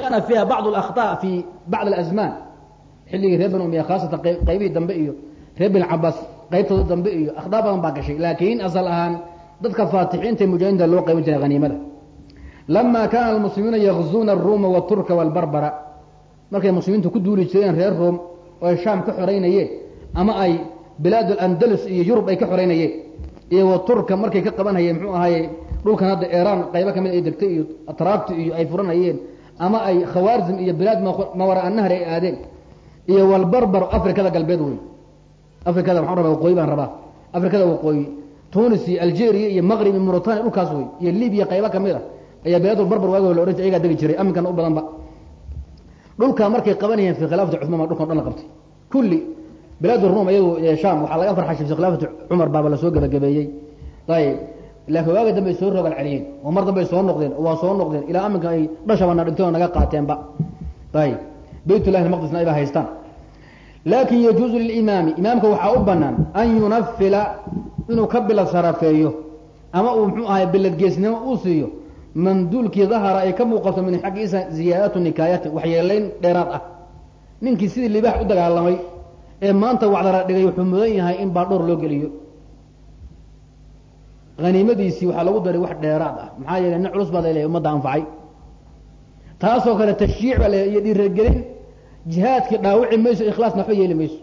kana fiiha bacd اlakhطa fi bacd اlasmaan xilligii reer bani umiya khaasatan qaybihii dambe iyo reer bin cabaas qaybtooda dambe iyo akhdaa badan baa gashay laakiin asal ahaan dadka faatixiinta mujaahidiinta loo qaybin jiray haniimada lama kaana almuslimuuna yakzuuna aruuma waturka walbarbara markay muslimiintu ku duuli jireen reer room oo ay shaam ka xoreynayeen ama ay bilaad alandalus iyo yurub ay ka xoreynayeen iyo waturka markay ka qabanhayeen muxuu ahaaye dhulkan hadda iiraan qaybo kamid ay degtay iyo atraabti iyo ay furanayeen ama ay khawaarzim iyo bilaad mawara annahri ay aadeen. Iyo walbarbar afrikada galbeed wey afrikada waxaan rabaa waqooyi baan rabaa. Afrikada waqooyi. Tunis iyo algeria iyo maqrib iyo mauritania dhulkaas wey iyo libiya qaybo ka mid a ayaa bilaadulbarbar waagi la ohan jiray ayagaa degi jiray. Aminkana u badanba dhulkaa markay qabanayeen fi khilaafati cumaan baa dhulkan o dhan la qabtay. Kulli bilaad rum iyadu sham waxaa laga farxashay fi khilaafati cumar baaba la soo gebagabeeyey ayib laakiin waaga dambe soo rogal celiyeen oo mar dambe soo noqdeen oo waa soo noqdeen ilaa aminka ay dhashabana dhinteen oo naga qaateenba. Ayib baytullahi maqdisna ayba haystaan. Laakin yajuuzu lilimaami imaamka waxaa u banaan an yunafila inuu ka bilad sarafeeyo ama uu muxuu ahay biladgeesnimo uu siiyo manduulkii dahara ay ka muuqato min xaggiisa ziyaadatu nikaayati waxyeelayn dheeraad ah. Ninkii sidii libaax u dagaalamay ee maanta wacdara dhigay wuxuu mudan yahay in baadhoor loo geliyo haniimadiisii waxaa lagu daray wax dheeraad ah. Maxaa yeele nin culus baa laleeyahy umadda anfacay. Taasoo kale tashjiic baa laleeyahy iyo dhiiragelin jihaadkii dhaawici mayso ikhlaasna waxba yeeli mayso.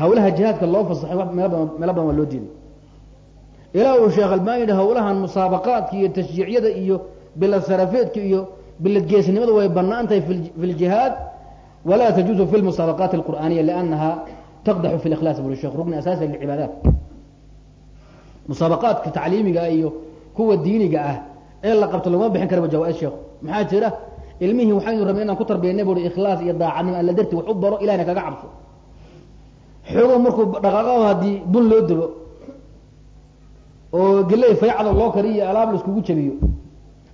Hawlaha jihaadka loo fasaxay meelo badan waa loo diiday. Ilaa uu sheekh albaan yidhi hawlahan musaabaqaadka iyo tashjiicyada iyo bilad sarafeedka iyo bilad geesnimada way banaan fi ljihaad walaa tajuuzu fi lmusaabaqaati alqur'aaniya liannaha taqdaxu fi likhlaas buri shekh rugni asaasi lilcibaadaat musaabaqaadka tacliimiga iyo kuwa diiniga ah ee la qabto laguma bixin karaba jawaa-is sheekhu maxaa jira? Ilmihii waxaynu rabnay inaan ku tarbiyanay buri ikhlaas iyo daacadnimo alla darti wax u baro ilahna kaga cabso. Xoogo markuu dhaqaaqo haddii bun loo dabo oo geley faycada loo kariyo iyo alaab la jabiyo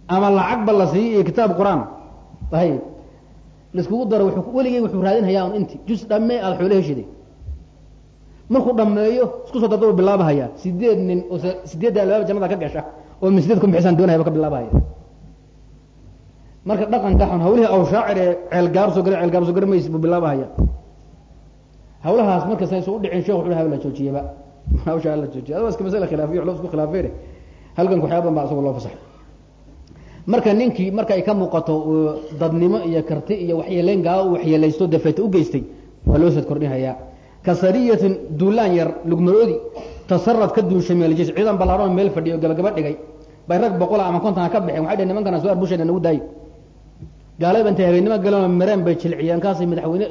ama lacagba la siiyo iyo kitaab qur'aan ayb laiskugu daro weligey wuxuu raadinhayaa un inti jus dhammee aada xoolo heshiday markuu dhameeyo isku soo darda u bilaabahayaa. Sideed nin oo sideedda albaaba jannada ka gasha oo min sideed ku bixisaan doonayaba ka bilaabahaya. Marka dhaqanka xun hawlihii awshaacir ee ceelgaar soo gara ceelgaar soo gara mays buu bilaabahaya. Hawlahaas marka saysu udhicin shekh wuxu haba la joojiyaba hawsha la joojiya adawa iska masala khilaafiya wax loo isku khilaafeene halkanka waxyaaba badan baa asagoo loo fasaxay. Marka ninkii marka ay ka muuqato dadnimo iyo karti iyo waxyeeleyn gaala u waxyeelaysto dafeeta u geystay waa loo sad kordhinhayaa ka sariyatin duulaan yar lugmaroodi tasarad ka duushay meeljiis ciidan ballaarhan meel fadhiyo gabagaba dhigay. Bay rag boqola ama kontan ka baxeen waxay dhhen nimankana soo arbusheena nagu daayo. Gaalaba intay habeennimo galeen mareen bay jilciyeen kaasay madaxweyne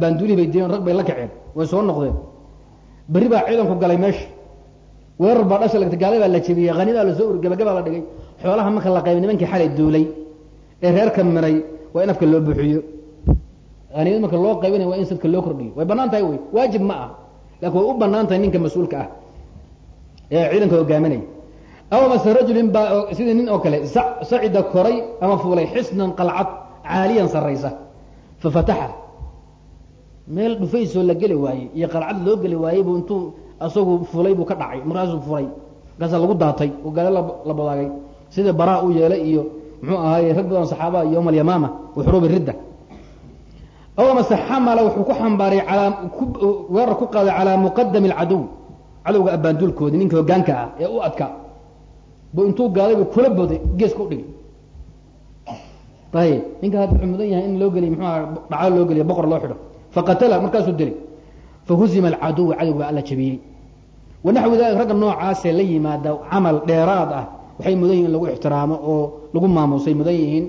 baanduulihii bay dileen rag bay la kaceen way soo noqdeen. Berri baa ciidanku galay meesha weerar baa dhasha lagtay gaala baa la jebiyey hanidaa la soo ur gabagabaa la dhigay. Xoolaha marka la qaybay nimankii xalay duulay ee reerka miray waa in afka loo buuxiyo hanimad marka loo qaybinaya waa in sadka loo kordhiyo. Way bannaan tahay wey? Waajib ma ah laakin way u bannaan tahay ninka mas'uulka ah. Ee ciidanka hogaaminaya. Aw mase rajulin baa sidii nin oo kale sacida koray ama fuulay xisnan qalcad caaliyan saraysa fafataxa meel dhufaysoo la geli waayey iyo qalcad loo geli waayey buu intuu asagu fulay buu ka dhacay markaasuu furay markaasaa lagu daatay oo gaalo la badaagay sida baraa u yeelay iyo muxuu ahaaye rag badan saxaabaa yowm alyamaama wa xuruubi ridda aw amase xamala wuxuu ku xambaaray alaa weerar ku qaaday calaa muqadami alcadow cadowga abbaanduulkoodii ninka hogaanka ah ee u adkaa bu intuu gaadaybu kula boday geeska udhigay ayib ninka hadda wuxuu mudan yahay in loo geliy muxuu aha dhaco loo geliya boqor loo xidho faqatala markaasuu dilay fahuzima alcaduw cadowga alla jabiyey wanaxwi dalik ragga noocaasee la yimaada camal dheeraad ah waxay mudan yihiin in lagu ixtiraamo oo lagu maamusay mudan yihiin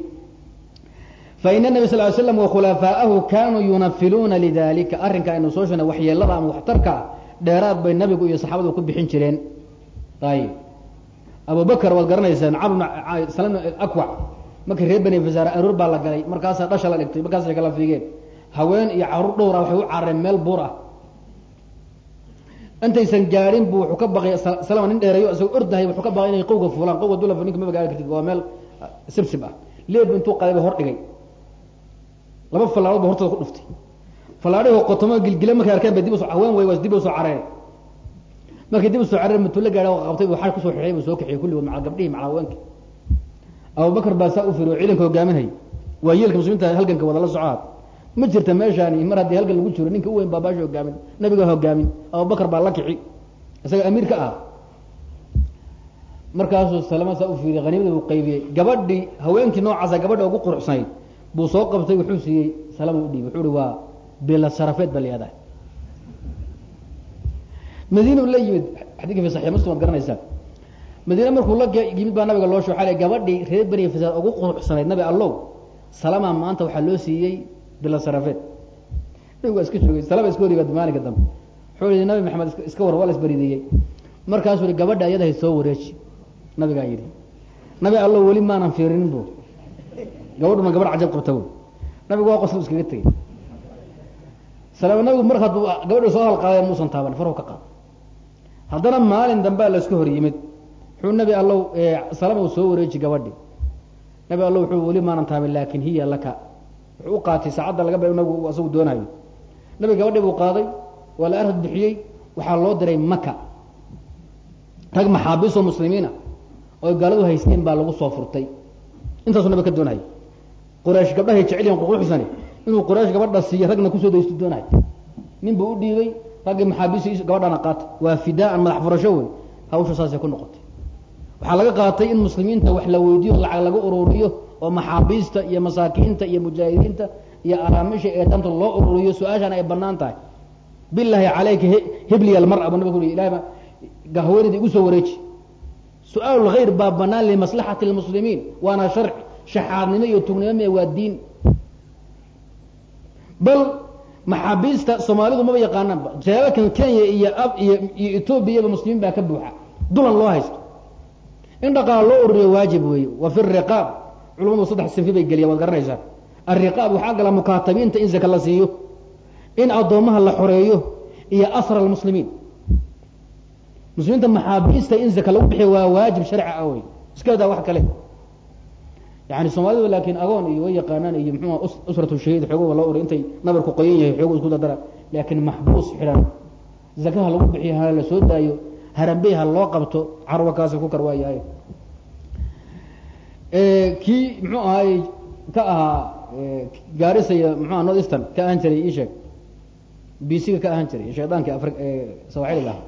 fain النabi sal ly slam wakhulafaaءahu kanuu yunafiluuna lidalika arrinka aynu soo sheegnay waxyeelada ama waxtarka dheeraad bay nabigu iyo saxaabadu ku bixin jireen ayib abu bakr waad garanaysaan slam akwac markii reer beni fasaare aroor baa la galay markaasaa dhasha la dhigtay markaasay kala fiigeen haween iyo caruur dhowra waxay u carareen meel buur ah intaysan gaadhin bu wuxuu ka baqay salama nin dheereeyo isagoo ordahay wuxuu ka baqay inay qowga fuulaan qowga dula ninka maba gaari kartid waa meel sibsib ah leeb intuu qadayba hor dhigay laba fallaadood ba hortooda ku dhuftay. Fallaadhihoo qotomo gilgila markay arkeen ba dib haween way dib u soo careen. Markay dib u soo careen matulo gaadha qabtay bu xal ku soo xixiyay bu soo kaxiyey kulligood macal gabdhihii macal haweenki abubakar baa saa u firi oo ciidanka hogaaminhay waa muslimiinta halganka wada la socoaad ma jirta meeshaani mar haddii halgan lagu jiro ninka u weyn baa baasha hogaamin nabiga hogaamin abubakar baa la kici isaga amiir ka ah. Markaasuu salama saa u fiiriyay haniimada buu qaybiyey. Gabadhii haweenkii noocaasa gabadha ugu quruxsanayd buu soo qabtay wuxuu siiyey salama u dhiibay. Wuxuu uhi waa bila sharafeed ba layihahdaa madiina la yimid xadidka fi saxiix muslim ad garanaysaa madiine markuu la yimid baa nabiga loo shooxalay gabadhii reer beni fasaad ugu quruxsanayd nabi allow salama maanta waxaa loo siiyey bila sharafeed nabigu waa iska joogay salama iska hor yimaad maalinka dambe. Wuxuu yihi nabi maxamed iska war waa la isbarideeyey markaasuu yihi gabadha ayadahay soo wareeji. Nabigaa yidhi nabi allow weli maanan fiirinin bu gabadhuna gabadh cajab qabta nabigu waa qoslu iskaga tegey. Salama nabigu mar hadduu gabadhu soo halqaaday muusan taaban farhu ka qaad haddana maalin dambea la iska hor yimid. Wuxuu nabi allow salama soo wareeji gabadhi. Nabi allow wuxuu weli maanan taabin laakin hiya laka. Wuxuu u qaatay saacadda laga ba nabigu asagu doonayo. Nabi gabadhi buu qaaday waa la arhad bixiyey waxaa loo diray maka rag maxaabiisoo muslimiina oo gaaladu haysteen baa lagu soo furtay. Intaasuu nabi ka doonayay quraysh gabdhahay jeceliyan ququxsani inuu quraysh gabadha siiyo ragna ku soo daysto doonayo nin buu u dhiibay raggii maxaabiis gabadhana qaata waa fidaaan madax furasho wey hawsha saasay ku noqotay. Waxaa laga qaatay in muslimiinta wax la weydiiyo lacag laga ururiyo oo maxaabiista iyo masaakiinta iyo mujaahidiinta iyo araamisha ee danta loo ururiyo su'aashaan ay bannaan tahay. Bilaahi calayka hibliya almara bu nabig ui ilahay haweenayda igu soo wareeji. Su'aal lgayr baa banaan limaslaxati lmuslimiin waana sharci shaxaadnimo iyo tugnimo me waa diin. Bal maxaabiista soomaalidu maba yaqaanaanba jeebakan kenya iyo ab iyo etoobiyaba muslimiin baa ka buuxa. Dulan loo haysto. In dhaqaala loo ururiyo waajib weeye wa fi riqaab. Culamadu saddex sinfi bay geliyan waad garanaysaa. Alriqaab waxaa gala mukaatabiinta in zaka la siiyo in addoomaha la xoreeyo iyo asra almuslimiin. Muslimiinta maxaabiista in zaka lagu bixiyo waa waajib sharci ah wey iska daa wax kale yani soomaalidu laakiin agoon iyo way yaqaanaan iyo mxuua usratu shahiid xoogo la uri intay nabarku qoyan yahay xoogo isku dardara. Laakiin maxbuus xidhan. Zakaha lagu bixiyo ha la soo daayo harambey ha loo qabto carwa kaasi ku kar waayahay kii muxuu ahaay ka ahaa gaarisaya mxuaa north eastern ka ahaan jiray ii sheeg. Bisiga ka ahaan jiray shaydaankii afri sawaaxiliga ahaa.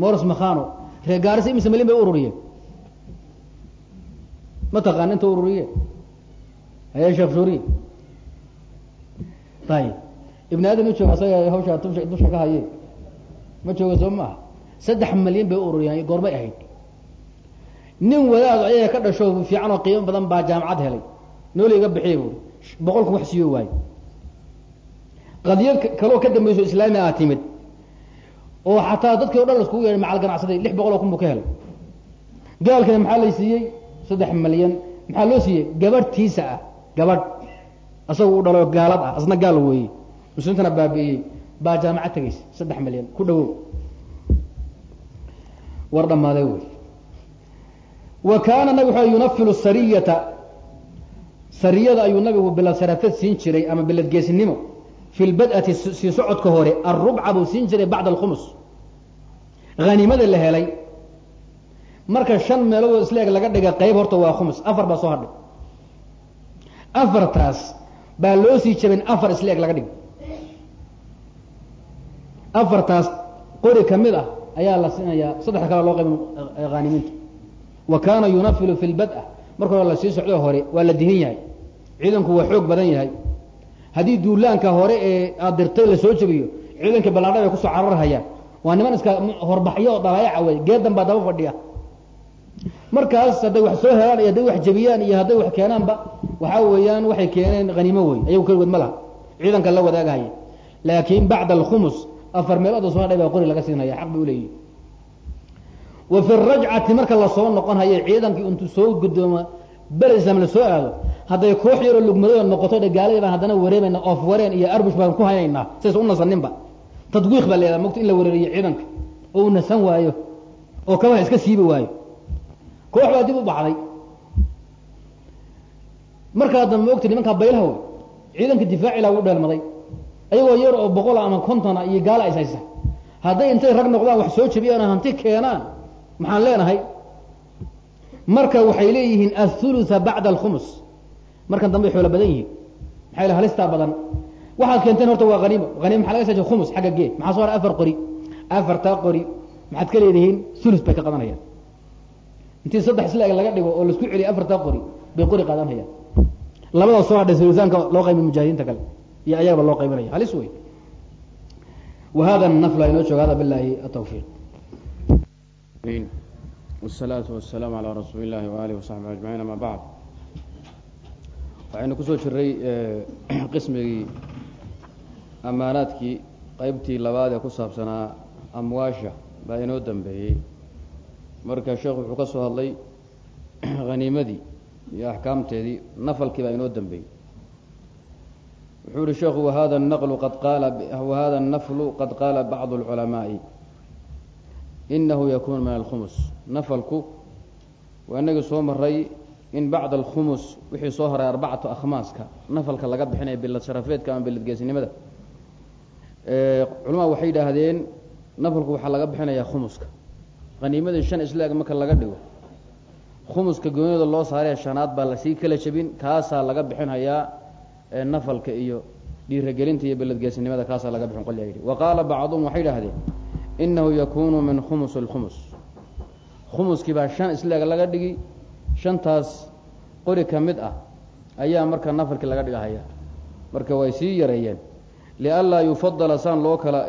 Moros makhano reer gaarisa imise malin bay ururiyeen ma taqaan inta ururiye? Haya sheekh suuriye ayib ibn aadam ma jooga asaga hawshaa dusha dusha ka haye ma jooga soo maaha saddex malyan bay ururiyaan goormay ahayd. Nin wadaad ayaga ka dhasho fiican oo qiimo badan baa jaamacad helay. Nooli iga bixiya buuri boqolku wax siiyo waayo qadiyad kaloo ka dambayso islaami aa timid. Oo xataa dadkii o dhan la iskugu macal ganacsaday lix boqol oo kun buu ka helay. Gaalkana maxaa lay siiyey saddex malyan maxaa loo siiyey? Gabadhtiisa ah. Gabadh. Asaga u dhalo gaalad ah asna gaal weeye muslimiintana baabi'iyey. Baa jaamacad tegaysa saddex malyan ku dhawow war dhammaaday wey wa kaana nabig wuxuu yunafilu sariyata. Sariyada ayuu nabigu bilad siin jiray ama bilad fi lbad'ati sii socodka hore arubca buu siin jiray bacda alkhumus. Haniimada la helay marka shan meeloodoo isleeg laga dhiga qayb horta waa khumus. Afar baa soo hadhay afartaas baa loo sii jabin afar isleeg laga dhig. Afartaas qori ka mid ah ayaa la siinayaa saddexda kale loo qaybin haanimiinta wa kaana yunafilu fi lbad'a marka hore la sii socdo hore waa la dihin yahay. Ciidanku waa xoog badan yahay. Haddii duulaanka hore ee aad dirtay la soo jebiyo ciidanka ballaadha bay ku soo cararhayaan waa niman iska horbaxyo oo dhalaayaca wey geedan baa daba fadhiya markaas hadday wax soo helaan iyo hadday wax jebiyaan iyo hadday wax keenaanba waxaa weeyaan waxay keeneen haniimo wey ayagu keligood ma laha. Ciidanka la wadaagahaya laakiin bacda alkhumus afar meelood oo soo hadhay baa qori laga siinaya xaq bay uleeyihi wa fi rajcati marka la soo noqon hayo ciidankii intuu soo gudoomo bele islaam la aado hadday koox yaroo lugmadooda noqoto dhe gaaladii baan haddana wareemayna oof wareen iyo arbush baan ku haynaynaa saysa u nasaninba. Tadwiiq baa leedaha mogta in la wareeriyo ciidanka. Oo uu nasan waayo oo kabaha iska siibi waayo koox baa dib u baxday. Markaa dambe mogta nimankaa baylaha wey ciidanka difaacila u dheelmaday ayagoo yar oo boqola ama kontona iyo gaala is haysa. Hadday intay rag noqdaan wax soo jabiyaan hanti keenaan maxaan leenahay? Marka waxay leeyihiin athulutha bacda alkhumus. Markan dambe xoola badan yihiin. Maxaa yl halistaa badan? Waxaad keenteen horta waa haniimo haniima maxa laga sa khumus xagga gee. Maxaa soo hara afar qori. Afartaa qori. Maxaad ka leedihiin? Sulus bay ka qadanayaan intii saddex isla eg laga dhigo oo la isku celiya afartaa qori bay qori qaadan hayaan labadaas soo hadhaysa miisaanka loo qaybi mujaahidiinta kale iyo ayaaba loo qaybinaya. Halis wey wahada nafla inoo jooga hada bilaahi atawfiiq wasalaatu wasalaamu calaa rasuuli llahi waaalihi wasaxbi ajmaciin ama bacd. Waxaynu ku soo jiray eh, qismigii ammaanaadkii qeybtii labaad ee ku saabsanaa amwaasha baa inoo dambeeyey marka sheekhu wuxuu ka soo hadlay haniimadii iyo axkaamteedii nafalkii baa inoo dambeeyey. Wuxuu yihi sheekhu wahada naqlu qad qaala wahada annaflu qad qaala bacdu alculamaa'i inahu yakuunu min alkhumus. Nafalku waa inagii soo maray in bacda alkhumus wixii soo haray arbacatu akhmaaska nafalka laga bixinaya bilad sharafeedka ama bilad geesnimada culamada waxay yidhaahdeen nafalku waxaa laga bixinayaa khumuska haniimadii shan islaag marka laga dhigo khumuska goonida loo saaree shanaad baa la sii kala jebin kaasaa laga bixinhayaa nafalka iyo dhiiragelinta iyo bilad geesnimada kaasaa laga bixin qolyaa yidhi. Wa qaala bacduhum waxay yidhahdeen inahu yakunu min khumus اlkhumus khumuskii baa shan islaag laga dhigi shantaas qori ka mid ah ayaa marka nafalkii laga dhigahaya marka way sii yareeyeen lianlaa yufadala saan loo kala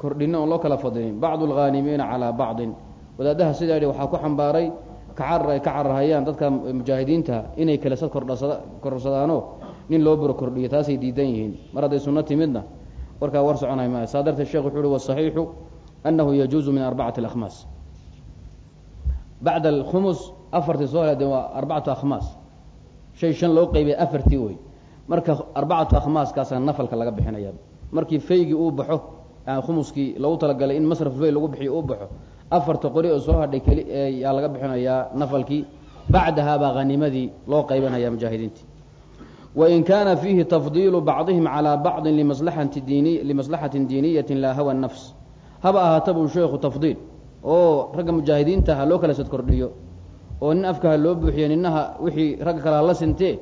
kordhinno oon loo kala fadilin bacdu alkhaanimiina calaa bacdin wadaadaha sidaa yidhi waxaa ku xambaaray kacarar ay ka cararhayaan dadka mujaahidiintaha inay kelesad kordhasada korsadaanoo nin loo buro kordhiyo taasay diidan yihiin mar hadday sunno timidna warkaa war soconay maayo saa darteed sheekh wuxuu uhi wasaxiixu annahu yajuusu min arbacati alahmaas bacda alkhumus afartii soo heladen waa arbacatu akhmaas shay shan loo qeybay afartii wey marka arbacatu akhmaaskaasaa nafalka laga bixinaya markii faygii uu baxo khumuskii lagu talagalay in masraf fay lagu bixiyo uu baxo afarta qori oo soo hadhay keli yaa laga bixinayaa nafalkii bacdahaa baa haniimadii loo qaybanaya mujaahidiintii wain kaana fiihi tafdiilu bacdihim calaa bacdin limaslaxati diini limaslaxatin diiniyati laa hawa nafs. Haba ahaata buu sheekhu tafdiil oo ragga mujaahidiinta ha loo kala sad kordhiyo oo nin afka ha loo buuxiyo ninaha wixii ragga kale hala sintee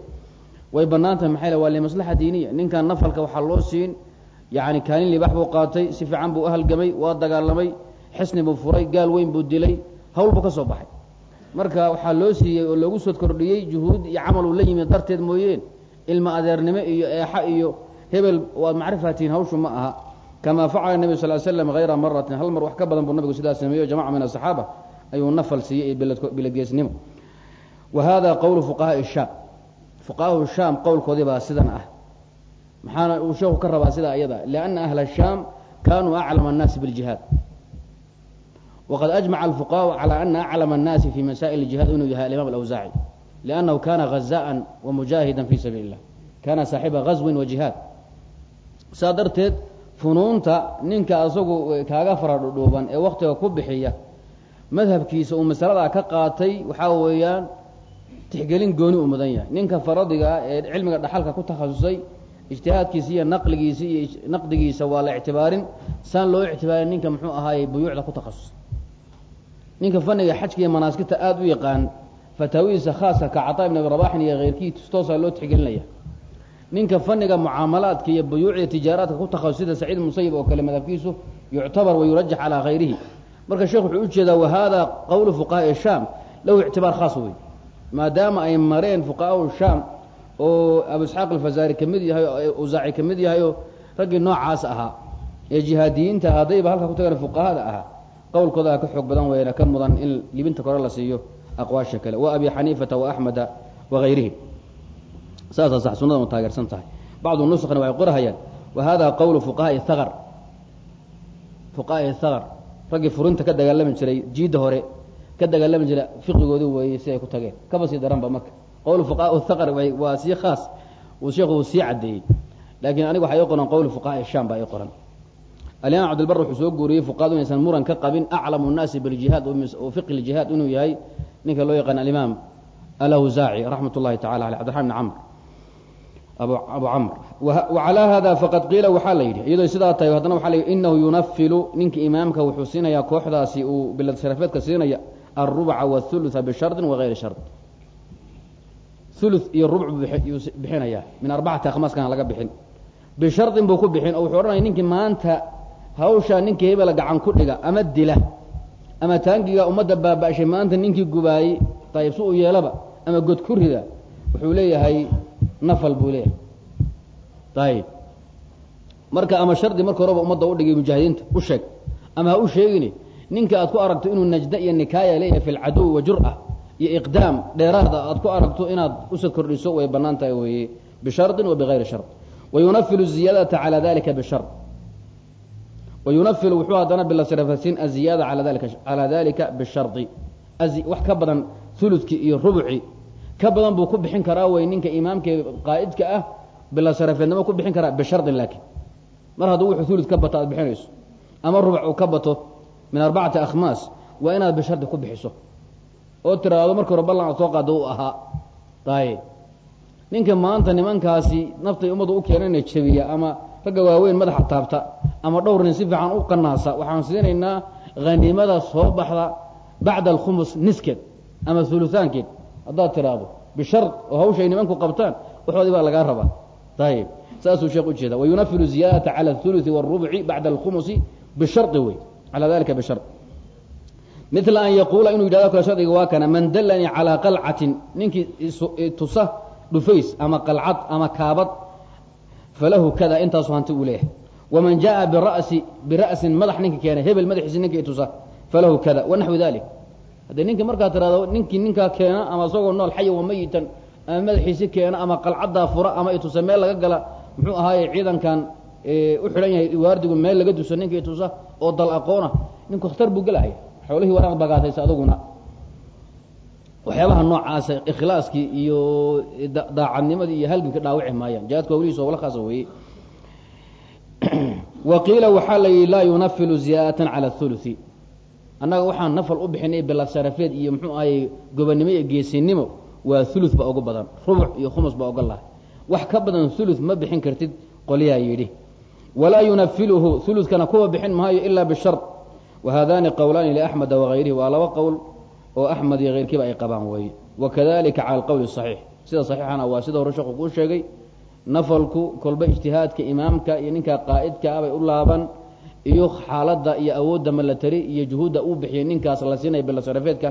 way bannaan tahay maxay waa limaslaxa diiniya. Ninkan nafalka waxaa loo siin yacni kaalin libax buu qaatay si fiican buu uhalgamay waa dagaalamay xisni buu furay gaal weyn buu dilay hawl buu ka soo baxay. Marka waxaa loo siiyey oo loogu sod kordhiyey juhuud iyo camal uu la yimid darteed mooyeen ilma adeernimo iyo eexa iyo hebel waad macrifatiin hawshu ma aha. Kamaa facala nebi sal slam hayra maratin hal mar wax ka badan buu nabigu sidaas sameeyo jamaca min asaxaaba ayuu nafal siiyey iyo biladgeesnimo. Wa hada qowlu fuqahaai shaam fuqahaau shaam qowlkoodii baa sidan ah maxaana uu sheeku ka rabaa sidaa iyada lianna ahla shaam kanuu aclama annaasi biljihaad waqad ajmaca alfuqahaau calaa ana aclama annaasi fi masaa'il اjihaad inuu yahay alimaam alawsaaci liannahu kana ghazaءa wamujaahidan fi sabiili اllah kana saaxiba gazwin wa jihaad saa darteed funuunta ninka asagu kaaga fara dhudhuuban ee waktiga ku bixiya madhabkiisa uu masaladaa ka qaatay waxaa weeyaan tixgelin gooni uu mudan yahay. Ninka faradiga ah ee cilmiga dhaxalka ku takhasusay ijtihaadkiisa iyo naqligiisa iyo naqdigiisa waa la ictibaarin. Saan loo ictibaarin ninka muxuu ahaayey buyuucda ku takhasusay ninka faniga xajka iyo manaaskibta aada u yaqaan fataawidiisa khaaska ka cataa ibn abi iyo keyrkii tustoosaa loo tixgelinaya. Ninka faniga mucaamalaadka iyo buyuucda tijaaraadka ku takhasus sida saciid musayib oo kale madhabkiisu yuctabar wa yurajax calaa hayrihi marka sheekh wuxuu u jeedaa wahada qowlu fuqahaai shaam. Lahu ictibaar khaas wey maadaama ay mareen fuqahaau shaam oo abu isxaaq alfazaari ka mid yahay usaaci ka mid yahay oo raggii noocaas ahaa ee jihaadiyiinta haddayba halka ku tagaan fuqahada ahaa qowlkoodaa ka xoog badan weyna ka mudan in libinta kore la siiyo aqwaasha kale wa abi xaniifata wa axmeda wagayrihi saasaa sax sunada u taageersan tahay. Bacdu nuskhna waxay qorahayaan. Wa hada qowlu fuqahaai haqar fuqahaai haqar raggii furinta ka dagaalami jiray jiidda hore ka dagaalami jiray fiqigoodii weeyey si ay ku tageen. Kaba sii daranba marka. Qowlu fuqahaa haqar waa sii khaas. Uu sheekhu sii caddeeyey. Laakiin aniga waxaa ii qoran qowlu fuqahaai shaam baa ii qoran alimaam cabdilbar wuxuu soo guuriyey fuqahadu inaysan muran ka qabin aclamu nnaasi biljihaad oo fiqi ljihaad inuu yahay. Ninka loo yaqaan alimaam alawsaaci raxmat ullahi tacala aleh cbdiraxman bn camr. Abu camr. Wacalaa hada faqad qiila waxaa la yidhi iyadoo sidaa tahay haddana waxa la yidhi inahu yunafilu ninka imaamka wuxuu siinayaa kooxdaasi uu bilad sharafeedka siinaya alrubca wاthulutha bishardin wagayri shard thuluth iyo rubc buu bixinayaa min arbacati akhmaaskan laga bixin bishardin buu ku bixin oo wuxuu odhanaya ninkii maanta hawshaa ninkii hebela gacan ku dhiga ama dila ama taangiga ummadda baaba-shay maanta ninkii gubaayey ayib si uu yeelaba ama god ku rida wuxuu leeyahay nafal buu leeyahay ayib marka ama shardi marka horeba ummadda udhigay mujaahidiinta u sheeg ama ha u sheegini ninka aad ku aragto inuu najda iyo nikaaya leeyahay fi lcaduwi wa jur'a iyo iqdaam dheeraada aad ku aragto inaad usa kordhiso way bannaan tahay weeye bishardin wa bigayri shard. Wayunafilu ziyaadata calى dalika bishard wayunafilu wuxuu haddana bilasrafasiin aziyaada ala dalika calaa bishardi wax ka badan huludki iyo rubci ka badan buu ku bixin karaa way ninka imaamka qaa'idka ah bilasrafeednimo ku bixin karaa bishardin laakiin. Mar hadduu wuxuu hulud ka bato aad bixinayso. Ama rubuc uu ka bato min arbacati akhmaas waa inaad bishardi ku bixiso. Oo tiraado marka hore ballan soo qaado u ahaa. Ayb ninka maanta nimankaasi naftay ummaddu u keenana jebiya ama ragga waaweyn madaxa taabta ama dhowr nin si fiican u qanaasa waxaan siinaynaa haniimada soo baxda bacda alkhumus niskeed ama hulusaankeed haddaad tiraahdo bishard oo hawsha ay nimanku qabtaan waxoodii baa lagaa rabaa. Ayib saasuu sheekh ujeeda wayunafilu ziyaadata cala athuluثi wاrubci bacda alkhumusi bishari wey calى dalika bishar mila an yaquula inuu yidhahdo kale shardiga waa kana man dalanii calىa qalcatin ninkii tusa dhufays ama qalcad ama kaabad falahu kada intaasu hanti uu leeyahay waman jaءa birasi bira'sin madax ninka keena hebel madaxiisi ninka itusa falahu kada wanaxwi dalik haddii ninki markaa tiraado ninkii ninkaa keena ama isagoo nool xaya wamayitan ama madaxiisi keena ama qalcaddaa fura ama itusa meel laga gala muxuu ahaaye ciidankan u xidhan yahay waardigu meel laga duso ninka itusa oo dal aqoona ninku khatar buu gelahaya xoolihii waraaq bagaataysa aduguna. Waxyaabaha noocaasa ikhlaaskii iyo daacadnimadii iyo halganka dhaawici maayaan. Jihaadka walihiis oo wala khaasa weeye. Wa qiila waxaa la yidhi laa yunafilu ziyaadatan cala athuluthi annaga waxaan nafal u bixinay bilasarafeed iyo muxuu ahayey gobonnimo iyo geesinimo waa thuluth ba ugu badan. Rubuc iyo khumus baa ogol lahay. Wax ka badan thuluth ma bixin kartid qolyaa yidhi walaa yunafiluhu thuluthkana kuwa bixin maayo ilaa bishard wahadani qowlaani liaxmeda wagayrihi waa laba qowl oo axmed iyo keyrkiiba ay qabaan weeye. Wakadalika cala alqowli saxiix. Sida saxiixana waa sida hore sheekhu kuu sheegay. Nafalku kolba ijtihaadka imaamka iyo ninka qaa'idka ah bay u laaban iyo xaaladda iyo awoodda malatari iyo juhuudda uu bixiyay ninkaas la siinaya bilasarafeedka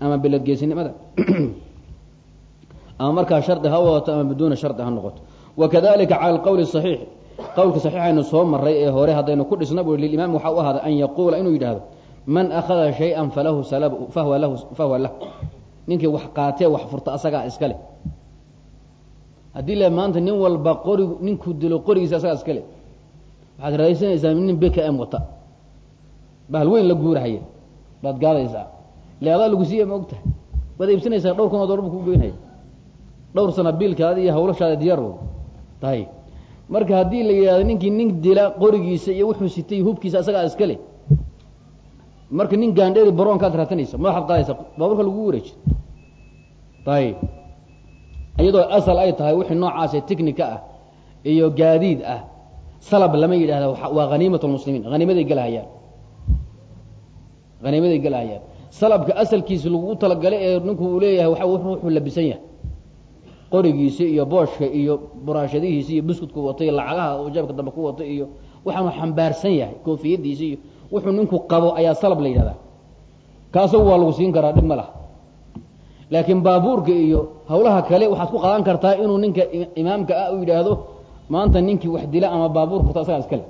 ama biladgeesinimada ama markaa shardi ha wadato ama biduuna shardi ha noqoto. Wakadalika cala alqowli saxiix qowlka saxiixaynu soo maray ee hore haddaynu ku dhisna bui lilimaam waxaa u ahaaday an yaquula inuu yidhaahdo man akhada shay-an falahu salab fahwa lahu fahwa lah. Ninkii wax qaatee wax furta asagaa iska leh. Haddii le maanta nin walba qorigu ninkuu dilo qorigiisa asagaa iska leh. Waxaad raadaysanaysaa nin bk m wata. Bahal weyn la guurahaya. Baad gaadaysaa. Le adaa lagu siiya ma og tahay waad iibsanaysaa dhowr kun oo dollar bu kuu geynaya. Dhowr sana biilkaada iyo hawlashaada diyaar tahay marka haddii la yidhahdo ninkii nin dila qorigiisa iyo wuxuu sitay hubkiisa asagaa iska leh. Marka nin gaandheeri baroonkaad raatanaysa madaxaad qaadaysa baaburka lagu wareeji ayib iyadoo asal ay tahay wixii noocaase technica ah iyo gaadiid ah salab lama yidhahda waa haniimat lmuslimiin haniimaday gelahayaan haniimaday gelahayaan salabka asalkiisa lagu talagalay ee ninku uu leeyahay waa wuxuu labisan yahay qorigiisi iyo booshka iyo buraashadihiisi iyo buskudku watay lacagaha uu jeebka dambe ku watay iyo waxaanu xambaarsan yahay koofiyadiisi iyo wuxuu ninku qabo ayaa salab la yidhahdaa. Kaasagu waa lagu siin karaa dhib ma laha. Laakiin baabuurka iyo hawlaha kale waxaad ku qadan kartaa inuu ninka imaamka ah u yidhaahdo maanta ninkii wax dila ama baabuur furta asagaa iska le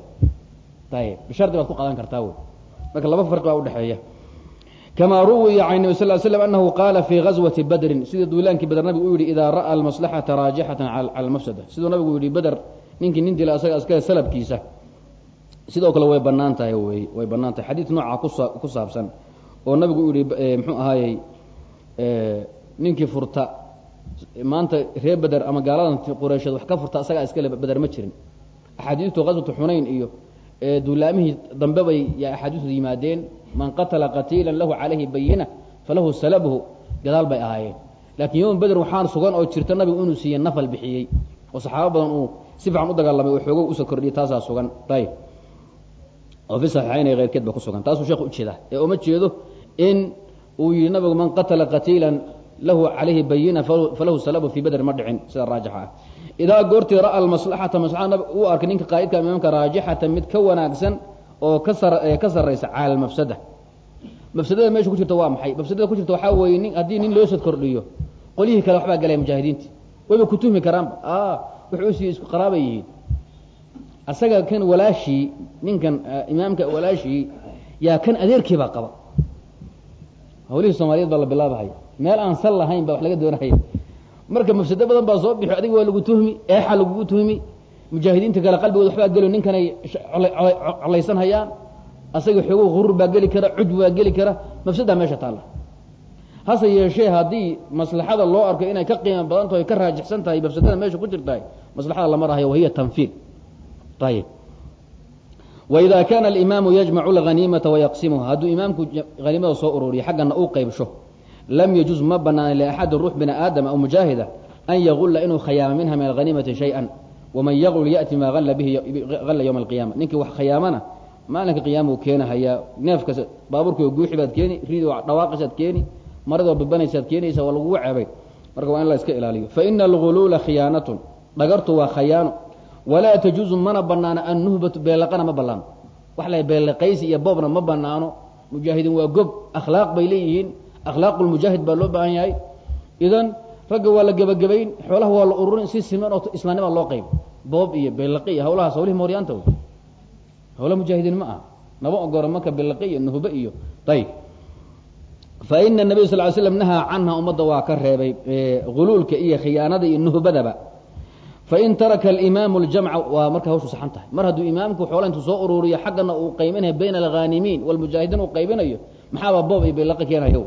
ayib bishardi baad ku qadan kartaa wey marka laba farqi baa udhexeeya kamaa ruwiya can nabi sal l slam anahu qaala fii gazwati badrin sidii duulaankii beder nabigu u yihi idaa ra'a almaslaxata raajixatan cala almafsada siduu nabigu yihi beder ninkii nin dila asaga iskale salabkiisa sidoo kale way bannaan tahay wy way bannaan tahay xadiid nooca ku saabsan oo nabigu u yihi mxuu ahaayey ninkii furta maanta reer beder ama gaaladan qureysheed wax ka furta asagaa iskale beder ma jirin axaadiistu qaswatu xunayn iyo duulaamihii dambe bay ya axaadiistu yimaadeen man qatala qatiilan lahu calayhi bayina falahu salabhu gadaal bay ahaayeen. Laakiin yowm beder waxaan sugan oo jirta nabigu inuu siiyey nafal bixiyey. Oo saxaabo badan uu si fiican u dagaalamay oo xoogo u soo kordhiyay taasaa sugan. Ayb oo fi saxiixayn ee keyrkeed ba ku sugan. Taasuu sheekhu u jeedaa ee uma jeedo in uu yihi nabigu man qatala qatiilan lahu calayhi bayina falahu salabu fii bedr ma dhicin. Sida raajixa ah. Idaa goortii ra'a almaslaxata maslaxada uu arkay ninka qaa'idka imaamka raajixatan mid ka wanaagsan oo ka sar ka sarraysa cala almafsada mafsadada meesha ku jirta waa maxay? Mafsadada ku jirta waxaa weeye nin haddii nin loo sad kordhiyo qolyihii kale waxbaa galaya mujaahidiinti wayba ku tuhmi karaanba a wuxuu u sii isku qaraaba yihiin. Asaga kan walaashii ninkan imaamka walaashii yaa kan adeerkiibaa qaba. Hawlihii soomaaliyeed baa la bilaabahaya meel aan sal lahayn baa wax laga doonahaya marka mafsado badan baa soo bixo adiga waa lagu tuhmi eexa lagugu tuhmi mujaahidiinta kale qalbigood waxbaa gelo ninkanay colaysan hayaan asaga xoogo hurur baa geli kara cujb baa geli kara mafsadaa meesha taalla. Hase yeeshee haddii maslaxada loo arko inay ka qiimo badan taho ka raajixsan tahay mafsadada meesha ku jirtahay maslaxada lama wahiya tanfiid ayib waidaa kaana alimaamu yajmacu lghaniimata wayaqsimuha hadduu imaamku haniimada soo ururiyo xaggana uu qaybsho lam yajuz ma banaana liaxadi ruux bini aadama aw mujaahida an yagulla inuu khayaamo minha min alghaniimati shay-an waman yaqul ya'ti maa alla bihi alla yowma alqiyaama ninkii wax khayaamana maalinka qiyaamau keenahayaa neefkas baabuurkao guuxi baad keeni rido dhawaaqaysaad keeni maradoo bibanaysaad keenaysa waa lagugu ceebay marka waa in la iska ilaaliyo faina alguluula khiyaanatun dhagartu waa khayaano walaa tajuuzu mana banaano annuhbatu beelaqana ma banaano wax la beelaqaysi iyo boobna ma banaano mujaahidiin waa gob akhlaaq bay leeyihiin akhlaaqulmujaahid baa loo baahan yahay idan ragga waa la gebagabayn xoolaha waa la ururin si siman oo islaamnima loo qayb boob iyo beelaqi iyo hawlahaas hawlihi mooryaanta wey hawla mujaahidiin ma aha. Naba ogoro marka beelaqi iyo nuhbe iyo ayb fa ina nabiy sal ly slam nahaa canha ummadda waa ka reebay guluulka iyo khiyaanada iyo nuhbadaba fain taraka alimaamu ljamca waa marka hawshu saxan tahay. Mar hadduu imaamku xoola intuu soo ururiyo xaggana uu qaybinayo bayna alghaanimiin walmujaahidiin uu qaybinayo maxaaba boob iyo beelaqi keenayo?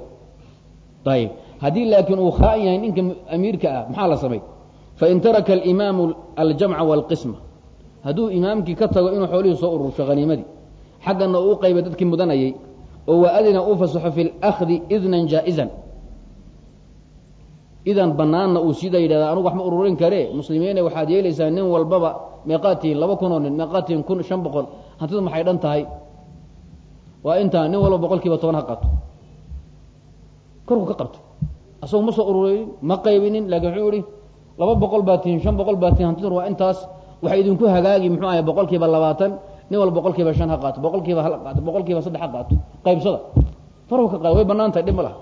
Ayb haddii laakiin uu khaa'in yahay ninka amiirka ah maxaa la samay fain taraka alimaamu aljamca waalqisma hadduu imaamkii ka tago inuu xoolihii soo urursho haniimadii xaggana uu qaybay dadkii mudanayay oo wa adina uu fasaxo fi اlأkhdi idnan jaa-izan. Idan banaanna uu sida yidhahda anugu wax ururin karee. Muslimiine waxaad yeelaysaa nin walbaba meeqaad tihiin laba kun oo nin meeqaad tihiin kun shan boqol. Hantidu maxay dhan tahay? Waa intaa nin walba boqol toban ha qaato. Korku ka qabto asagu ma soo ururin ma qaybinin laakiin wuxuu ihi laba boqol baa tihiin shan boqol baa tihiin hantidun waa intaas waxay idinku hagaagi muxuu ahay boqol kiiba labaatan nin walba boqol kiiba shan ha qaato boqol kiiba hal qaato boqol kiiba saddex ha qaato qaybsada. Farku ka qaado way bannaan tahay dhib ma laha.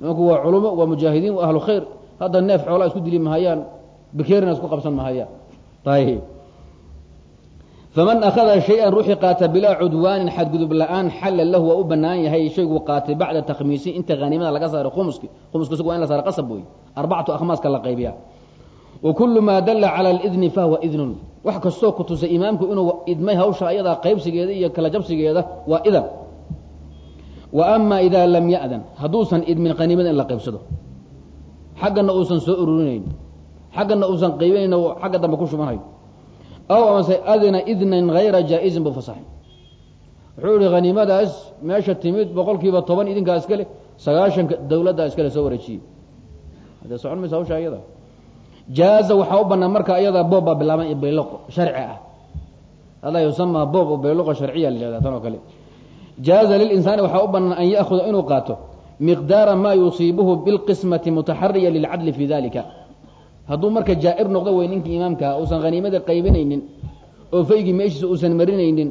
Nimanku waa culumo waa mujaahidiin waa ahlu khayr. Hadda neef xoolaa isku dili mahayaan bikeerina isku qabsan mahayaan. Ayib faman akhada shay-an ruuxii qaata bilaa cudwaanin xadgudub la'aan xalla lahu waa u banaan yahay shayguu qaatay bacda takhmiisi inta haniimada laga saaray khumuski. Khumuska isagu waa in la saara qasab wey arbacatu akhmaaska la qaybiya wa kullu maa dalla cala alidni fahuwa idnun. Wax kastoo ku tusay imaamku inuu idmay hawsha ayadaa qaybsigeeda iyo kala jabsigeeda waa idan. Wa ama idaa lam ya'dan hadduusan idmin qaniimada in la qaybsado. Xaggana uusan soo ururinayn. Xaggana uusan qaybinayn oo xagga dambe ku shubanayo aw amase adina idnan hayra jaa-izin buu fasaxay wuxuu ihi haniimadaas meesha timid boqol toban idinkaa iskale sagaashanka dawladdaa iskale soo wareejiyey haddee socon maysa hawsha ayada jaaza waxaa u banaan marka ayadaa boob baa bilaaban iyo bayloqo sharci ah hada yusamaa boob oo bayloqo sharciya la yihahda tan oo kale jaaza lilinsaani waxaa u banaan an ya'huda inuu qaato miqdaara maa yusiibuhu bilqismati mutaxariya lilcadli fi dalika hadduu marka jaa'ir noqdo wey ninkii imaamkaa uusan haniimada qaybinaynin oo faygii meeshiisa uusan marinaynin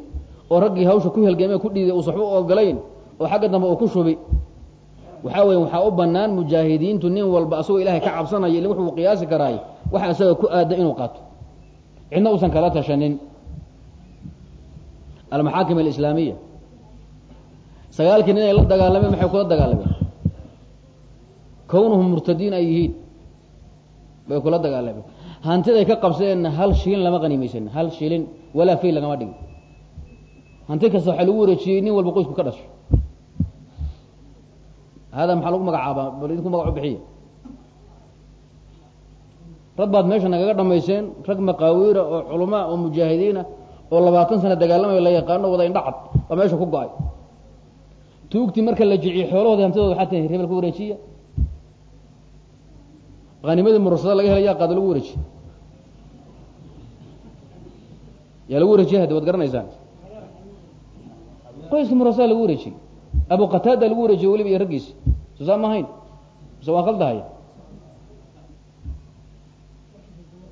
oo raggii hawsha ku helgamee ku dhiiday uusan u ogolayn oo xagga dambe uu ku shubi. Waxaa weeye waxaa u banaan mujaahidiintu nin walba asagoo ilahay ka cabsanayo illa wuxuu qiyaasi karaay waxa isaga ku aada inuu qaato. Cidna uusan kala tashanin. Almaxaakim alislaamiya. Sagaalkii nin ay la dagaalameen maxay kula dagaalameen? Kownuhum murtadiin ay yihiin bay kula dagaalameen. Hantiday ka qabsadeenna hal shilin lama qanimaysanin hal shilin walaa fay lagama dhigin. Hanti kasta waxaa lagu wareejiyey nin walba qoysku ka dhasho. Hada maxaa lagu magacaabaa? Bal idinku magac u bixiya rag baad meesha nagaga dhamayseen rag maqaawiira oo culamaa oo mujaahidiina oo labaatan sana dagaalamayo la yaqaano wada indhacad baa meesha ku go'ay. Tuugtii marka la jiciyo xoolahooda hantidooda waxaa tahay rebel ku wareejiya hanimadii murasada laga helaya qaado lagu wareejiye yaa lagu wareejiya hade waad garanaysaan. Qoyskii murasada lagu wareejiyey abu qataada lagu wareejiye weliba iyo raggiisi soo saa ma ahayn mise waan khaldahay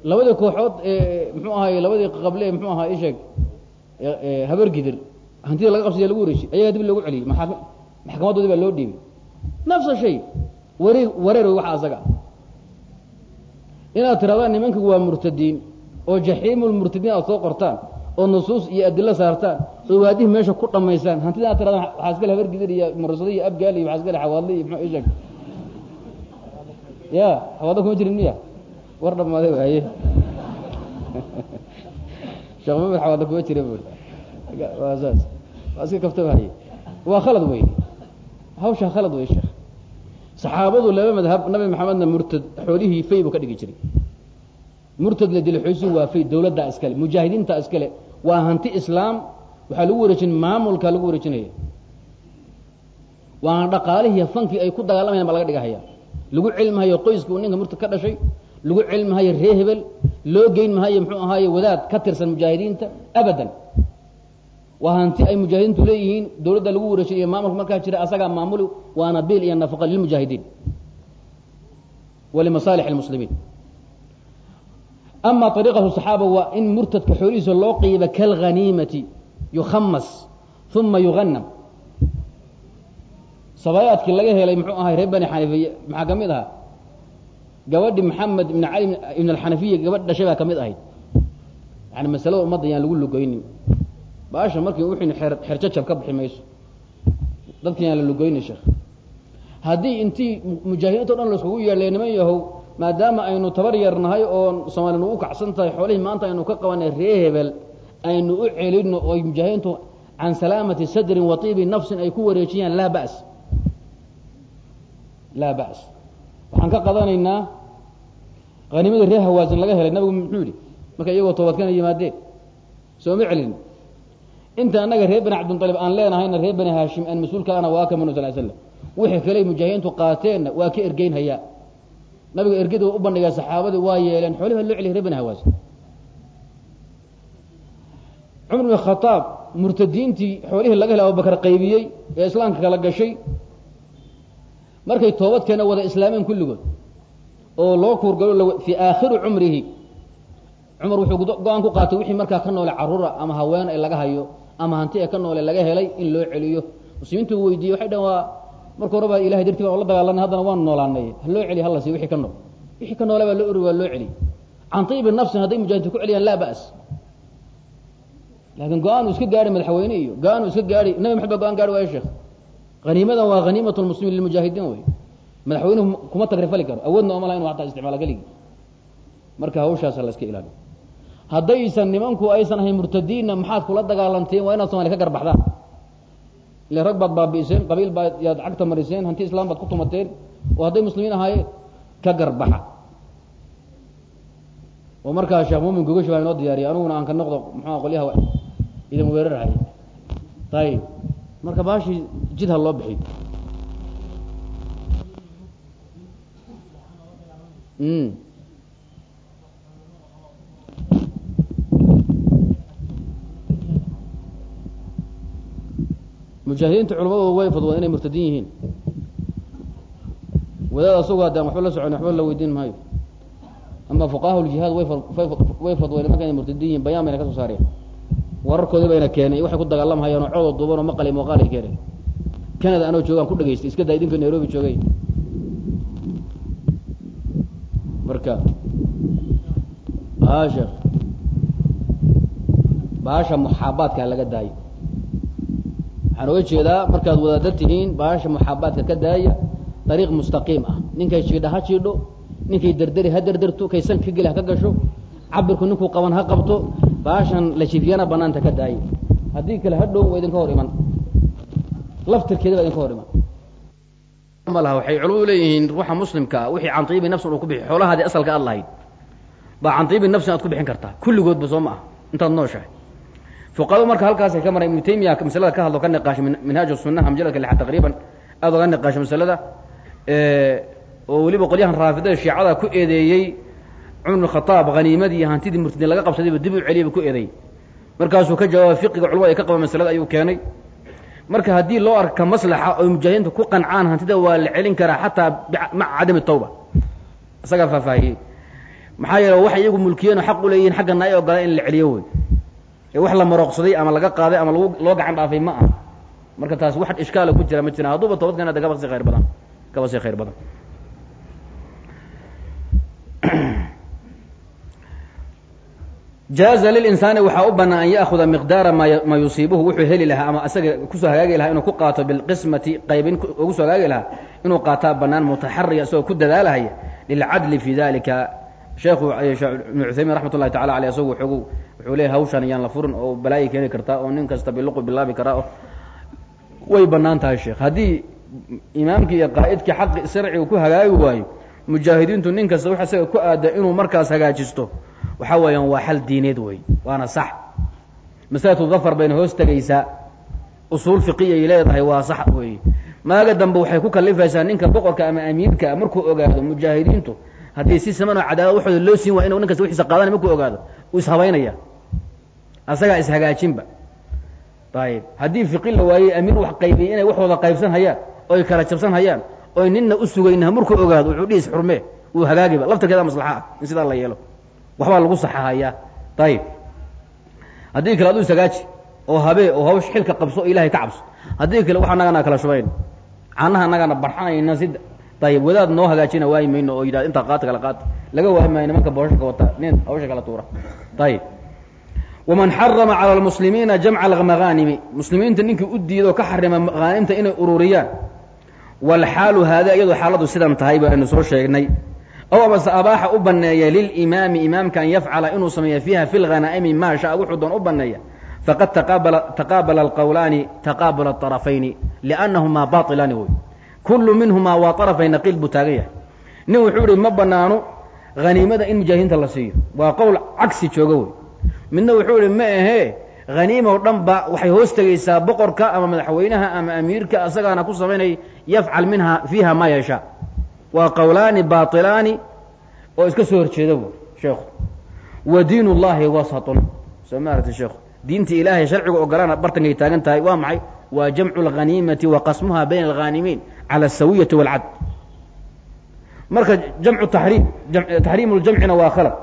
labadii kooxood ee muxuu ahaay labadii qable muxuu ahaa isheeg habar gidir hantida laga qabsaya lagu wareejiy ayagaa dib loogu celiyey maxkamadoodii baa loo dhiibay. Nafsa shay. Wareer wareer wey waxa asaga inaad tirahdaan nimanka waa murtadiin oo jaxiimulmurtadiin aad soo qortaan oo nusuus iyo adilo saartaan oo meesha ku dhamaysaan hantida aad tiradaan waxaa iskale habar gidir iyo mursado iyo abgaal iyo waxaa iskale xawaadle iyo muxuu isheeg ya xawaadla kuma jirin miya? War dhamaaday waaye. Sheekh mamed xawaadla kuma jira bui waa saas. Waa iska kaftamahaye waa khalad wey hawshaa khalad wey sheekh saxaabadu laba madhab nabi maxamedna murtad xoolihii fay buu ka dhigi jiray. Murtad la dila xoolisu waa fay dawladdaa iskale mujaahidiinta iskale waa hanti islaam waxaa lagu wareejin maamulkaa lagu wareejinaya. Waana dhaqaalihiiy fankii ay ku dagaalamayan baa laga dhigahaya lagu celmahayo qoyska uu ninka murtad ka dhashay lagu celmahayo ree hebel loo geyn mahayo muxuu ahaaye wadaad ka tirsan mujaahidiinta abadan waa hanti ay mujaahidiintu leeyihiin dawladda lagu wareejin iyo maamulka markaa jira asagaa maamuli waana biil iyo nafaqa lilmujaahidiin walimasaalix اlmuslimiin ama ariiqatu صaxaaba waa in murtadka xoolihiisa loo qiiba kalghaniimati yukhamas uma yuganam sabaayaadkii laga helay muxuu ahay reer bani xanifiye maxaa ka ahaa? Gabadhi maxamed ibn cali ibn alxanafiya gabadh dhashay baa ka ahayd. Yani masalada ummadda yaan lagu lugoynin baasha markii wixin xer xerjajab ka bixi mayso. Dadka yaan la lugoynin sheekh haddii intii mujaahidiinta o dhan la iskugu niman yahow maadaama aynu tabar yarnahay oo soomaali nagu kacsan tahay xoolihii maanta aynu ka qabanay ree hebel aynu u celino oo mujaahidiintu can salaamati sadrin wa nafsin ay ku wareejiyaan laa ba's laa ba's waxaan ka qadanaynaa hanimadii reer hawaasin laga helay nabigu muxuu yihi marka iyagoo toobadkana yimaadeen sooma celin inta annaga reer bani cabdilطalib aan leenahayna reer bani haashim aan mas'uulka ana waa ka manu sal slam wixii kale mujaahidiintu qaateenna waa ka ergeynhayaa nabiga ergeda u bandhigaa saxaabadii waa yeeleen xoolihi loo celiy reer bani hawaasin cumar bin khaaab murtadiintii xoolihii laga helay abubakar qaybiyey ee islaamka kala gashay markay toobadkeena wada islaameen kulligood oo loo kuurgalo fii aakhiri cumrihi. Cumar wuxuu go'aan ku qaatay wixii markaa ka noole carruura ama haween ee laga hayo ama hanti ee ka noole laga helay in loo celiyo. Muslimiintu weydiiyey waxay dhan waa marka hore baa ilahay dartii baan la dagaalanay haddana waan noolaanay. Ha loo celiy hala sii wixii ka nool. Wixii ka noole baa loo ori waa loo celiy can tiibi nafsin hadday mujahidinta ku celiyaan laa ba's laakiin go'aan uu iska gaadhi madaxweyne iyo go'aan uu iska gaadhi nabi maxamed baa go'aan gaari waayo sheekh haniimadan waa haniimat lmuslimiin lilmujaahidiin wey. Madaxweynuhu kuma tagrifali karo. Awoodna oma laha inu hataa isticmaalo keligii marka hawshaasa la iska ilaaliyo haddaysan nimanku aysan ahayn murtadiinna maxaad kula dagaalanteen waa inaad somalia ka garbaxdaan ile rag baad baabi'iseen qabiil baad cagta mariseen hanti islaam baad ku tumateen. Oo hadday muslimiin ahaayeen ka garbaxa. Oo markaa sheekh muumin gogosh baa inoo diyaariyay aniguna aan ka noqdo muxua qolyaha idin weerarhay. Ayib marka baashii jid ha loo bixiyo mujaahidiinta culamadooda way fadwooda inay murtadiin yihiin. Wadaad asagoo haddaan waxba la socon waxba la weydiin maayo. Ama fuqaha ljihaad way way fadwooden marka inay murtadiin yihiin bayaan bayna ka soo saareen. Wararkoodii bayna keenay waxay ku dagaalamhayaan oo coodo duuban oo maqali muuqaalay keeneen. Canada anoo joogaan ku dhageystay iska daa idinka nairobi joogay. Marka a sheekh baasha muxaabaadka laga daayo waxaan oga jeedaa markaad wadaada tihiin baasha muxaabaadka ka daaya dariiq mustaqiim ah. Ninkay jiidha ha jiidho ninkay derderi ha derderto kay san ka geli ha ka gasho cabirku ninkuu qaban ha qabto baashan la jifyana banaanta ka daayo. Haddii kale ha dhow waa idinka hor iman. Laftirkeeda baa idinka hor iman. Ma laha waxay culimadu leeyihiin ruuxa muslimka ah wixii can tiibi nafsin uu ku bixi xoolahaadii asalka aad lahayd. Baa can tiibi nafsin aad ku bixin kartaa. Kulligoodba soo ma ah intaad nooshahay fuqahadu marka halkaasay ka maray ibnu taymiya masalada ka hadlo ka niqaashay minhaaj sunaha majaladka lixaad taqriiban aad oga niqaashay masalada oo weliba qolyahan raafidada shiicada ku eedeeyey cumar bn khataab haniimadii hantidii murtadiin laga qabsadayba dib u celiyay ba ku eedeeyey. Markaasuu ka jawaabay fiqiga culamada ay ka qabaan masalada ayuu keenay. Marka haddii loo arka maslaxa oy mujaahidiintu ku qancaan hantida waa la celin karaa xataa maca cadami tawba. Isagaa faahfaahiyey maxaa yeele waxay iyagu mulkiyeen oo xaq u leeyihiin xaggana ay ogolaan in la celiyo wey ee wax la marooqsaday ama laga qaaday ama lagu loo gacan dhaafay ma ah marka taas wax ishkaala ku jira ma jiraan. Hadduuba toobad keena de kaba sii khayr badan. Kaba sii khayr badan. Jaaza lilinsaani waxaa u bannaa an ya'huda miqdaara ma yusiibuhu. Wuxuu heli lahaa ama asaga ku soo hagaagi lahaa inuu ku qaato bilqismati qaybin ugu soo hagaagi lahaa inuu qaataa bannaan mutaxariya isagoo ku dadaalahaya lilcadli fi dalika sheekhu ibnu cuthaymiin raxmat tacala aleyh isagu xoogu wuxuu leeyahy hawshan iyaan la furin oo balaayi keeni kartaa oo nin kasta biluqu bilaabi karaa oo way bannaan tahay sheekh haddii imaamkii iyo qaa'idkii xaqi sharciga ku hagaagi waayo mujaahidiintu nin kasta wax isaga ku aada inuu markaas hagaajisto waxaa weeyaan waa xal diineed wey waana sax. Masalatu dafar bayna hoos tegaysaa usuul fiqiyay leedahay waa sax weeye maaga dambe waxay ku kalifaysaa ninka boqorka ama amiirka markuu ogaado mujaahidiintu haddii si saman oo cadaalad waxooda loo siin waa inu nin kasta wixiisa qaadanay markuu ogaado. Uu ishabaynaya asagaa ishagaajinba ayib haddii fiqi la waayey amiir wax qaybiyey inay waxooda qaybsan hayaan oy kala jabsan hayaan oy ninna u sugayna markuu ogaado wuxuu dhiis xurmee. Wuu hagaagiba laftarkeeda maslaxa ah in sidaa la yeelo. Waxbaa lagu saxahayaa. Ayib haddii kale aduu isagaaji oo habee oo hawsh xilka qabso oo ilahay ka cabso. Haddii kale wax anagana kala shubayn. Caanaha anagana barxanayna si ayib wadaad noo hagaajina waayi mayno oo yidhahd intaa qaata kala qaata laga waayi maayo nimanka boosharka wata nin hawsha kala tuura ayib waman xarama cala almuslimiina jamca almaghaanimi muslimiinta ninkii u diido ka xarima maqaanimta inay ururiyaan walxaalu haada iyadoo xaaladu sidan tahay baynu soo sheegnay. Aw amase abaaxa u banneeya lilimaami imaamka an yafcala inuu sameeya fiiha fi lghanaa'imi maa shaa wuxuu doon u banneeya. Faqad taqaabala alqowlaani taqaabula aطarafayni liannahumaa baطilaani wey kullu minhumaa waa طarafay naqiil buu taagan yahay. Nin wuxuu ihi ma banaano haniimada in mujaahidiinta la siiyo. Waa qowl cagsi jooga wey. Midna wuxuu ihi ma ahee haniimo dhan ba waxay hoos tegaysaa boqorka ama madaxweynaha ama amiirka asagaana ku samaynay yafcal minha fiiha maa yashaa. Waa qowlaani baailaani oo iska soo horjeeda bu sheekhu. Wa diin اllahi wasatun soo ma aragti sheekhu? Diinta ilaahay sharciga ogolaana bartankay taagan tahay waa maxay waa jamcu اlghaniimati wa qasmuha bayna alghaanimiin cala الsawiyati wاlcadl marka jamcu taxriim taxriimu ljamcina waa khalad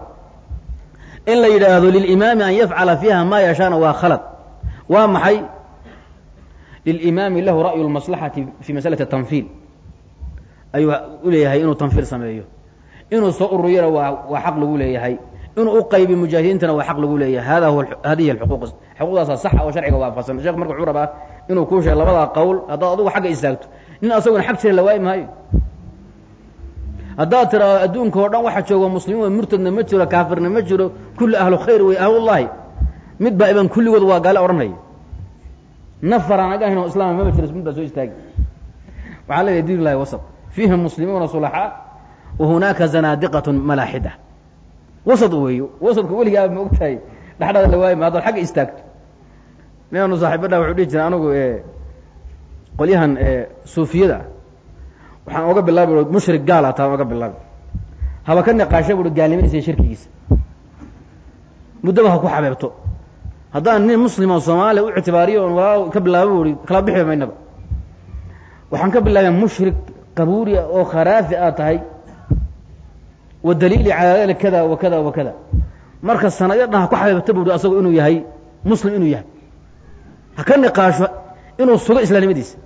in la yidhaahdo lilimaami an yafcala fiiha maa yashaana waa khalad waa maxay lilimaami lahu ra'yu اlmaslaxati fi masalati tanfiil ayuu u leeyahay inuu tanfiir sameeyo inuu soo ururiyana waa waa xaq lagu leeyahay inuu u qaybi mujaahidiintana waa xaq lagu leeyahay. Hada huwa hadihi alxuquuq. Xuquuqdaasa saxa oo sharciga waafaqsan. Sheekh marka wuxuu rabaa inuu kuu sheego labadaa qowl haddaad adugu xagga istaagto. Nin asaguna xag jira la waayi maayo. Haddaad tiraado adduunka oo dhan waxa jooga muslimiin murtadna ma jiro kaafirna ma jiro kulli ahlu khayr wey ahlullahi. Mid baa iban kulligood waa gaale odhanaya. Nafaraan aga ahayn oo islaama maba jiro mid baa soo istaagi. Waxaa leeyahay diin illahi wasat fiihim muslimuuna sulaxaa wa hunaaka zanaadiqat malaaxida wasad weeyo wasadka weligaa ma ogtahay. Dhexdhada la waayi ma haddaad xagga istaagto. Ninaanu saaxiibadha wuxuu dhihi jira anigu qolyahan suufiyada. Waxaan oga bilaabi mushrik gaal a taan oga bilaabi. Haba ka niqaasha buui gaalnimadiisa iyo shirkigiisa. Muddaba ha ku xabeebto. Haddaan nin muslima soomaaliya u ictibaariyo on walaa ka bilaabo buui kala bixi maynaba. Waxaan ka bilaabay mushrik qabuuriya oo kharaafi aad tahay wadaliili calaa kada wakada wakada marka sanadyo dhan ha ku xabeebta buui asagu inuu yahay muslim inuu yahay. Ha ka niqaasho inuu sugo islaamnimadiisa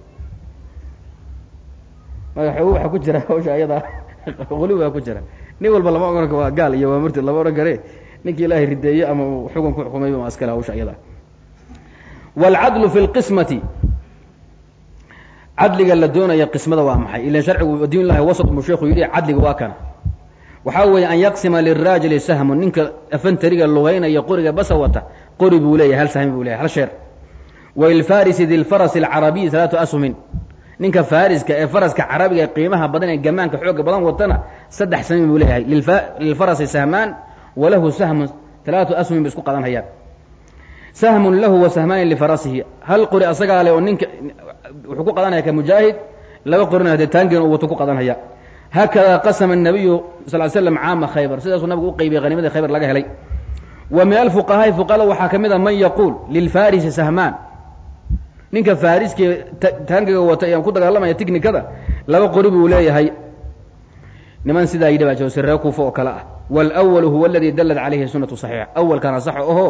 waa ku jira hawsha ayadaa weliba waa ku jira. Nin walba lama ohan waa gaal iyo waa murtid lama ohan kare. Ninki ilaahay rideeye ama uu xugun ku xukumay maa iskale hawsha ayada. Wاlcadlu fi اlqismati cadliga la doonaya qismada waa maxay? Ilan sharcigu diin lahi wasat mu sheekhu yidhi cadliga waa kana waxaa weeye an yaqsima liraajili sahmu ninka afantariga lugaynaya qoriga basa wata qori buu leeyahay hal sahmi buu leeyahay hal sheer. Walfarisi di lfarasi اlcarabiyi alaatu ashumin ninka fariska ee faraska carabiga qiimaha badan ee gamaanka xooga badan watana saddex sahmi buu leeyahay. Lilfarasi sahmaan walahu sahmun alaatu ashumin bay isku qadanhayaan sahmun lahu wa lifarasihi hal qori asagaa le oo ninka wuxuu ku qadanaya ka mujaahid laba qorina hadee taangeena uu wato ku qadanhaya haakada qasama الnabiyu sal l slam caama khaybar sidaasuu nabigu u qaybiyey hanimadii khaybar laga helay wa min alfuqahaai fuqahada waxaa ka mid a man yaquul lilfarisi sahmaan ninka faariskii taangiga wata ee ku dagaalamaya tiknikada laba qori buu leeyahay niman sidaa yidhi baa jiro siree kuufa oo kale ah wاlأwalu huwa aladi dalad calayhi sunatu صaxiixa awalkana sax oho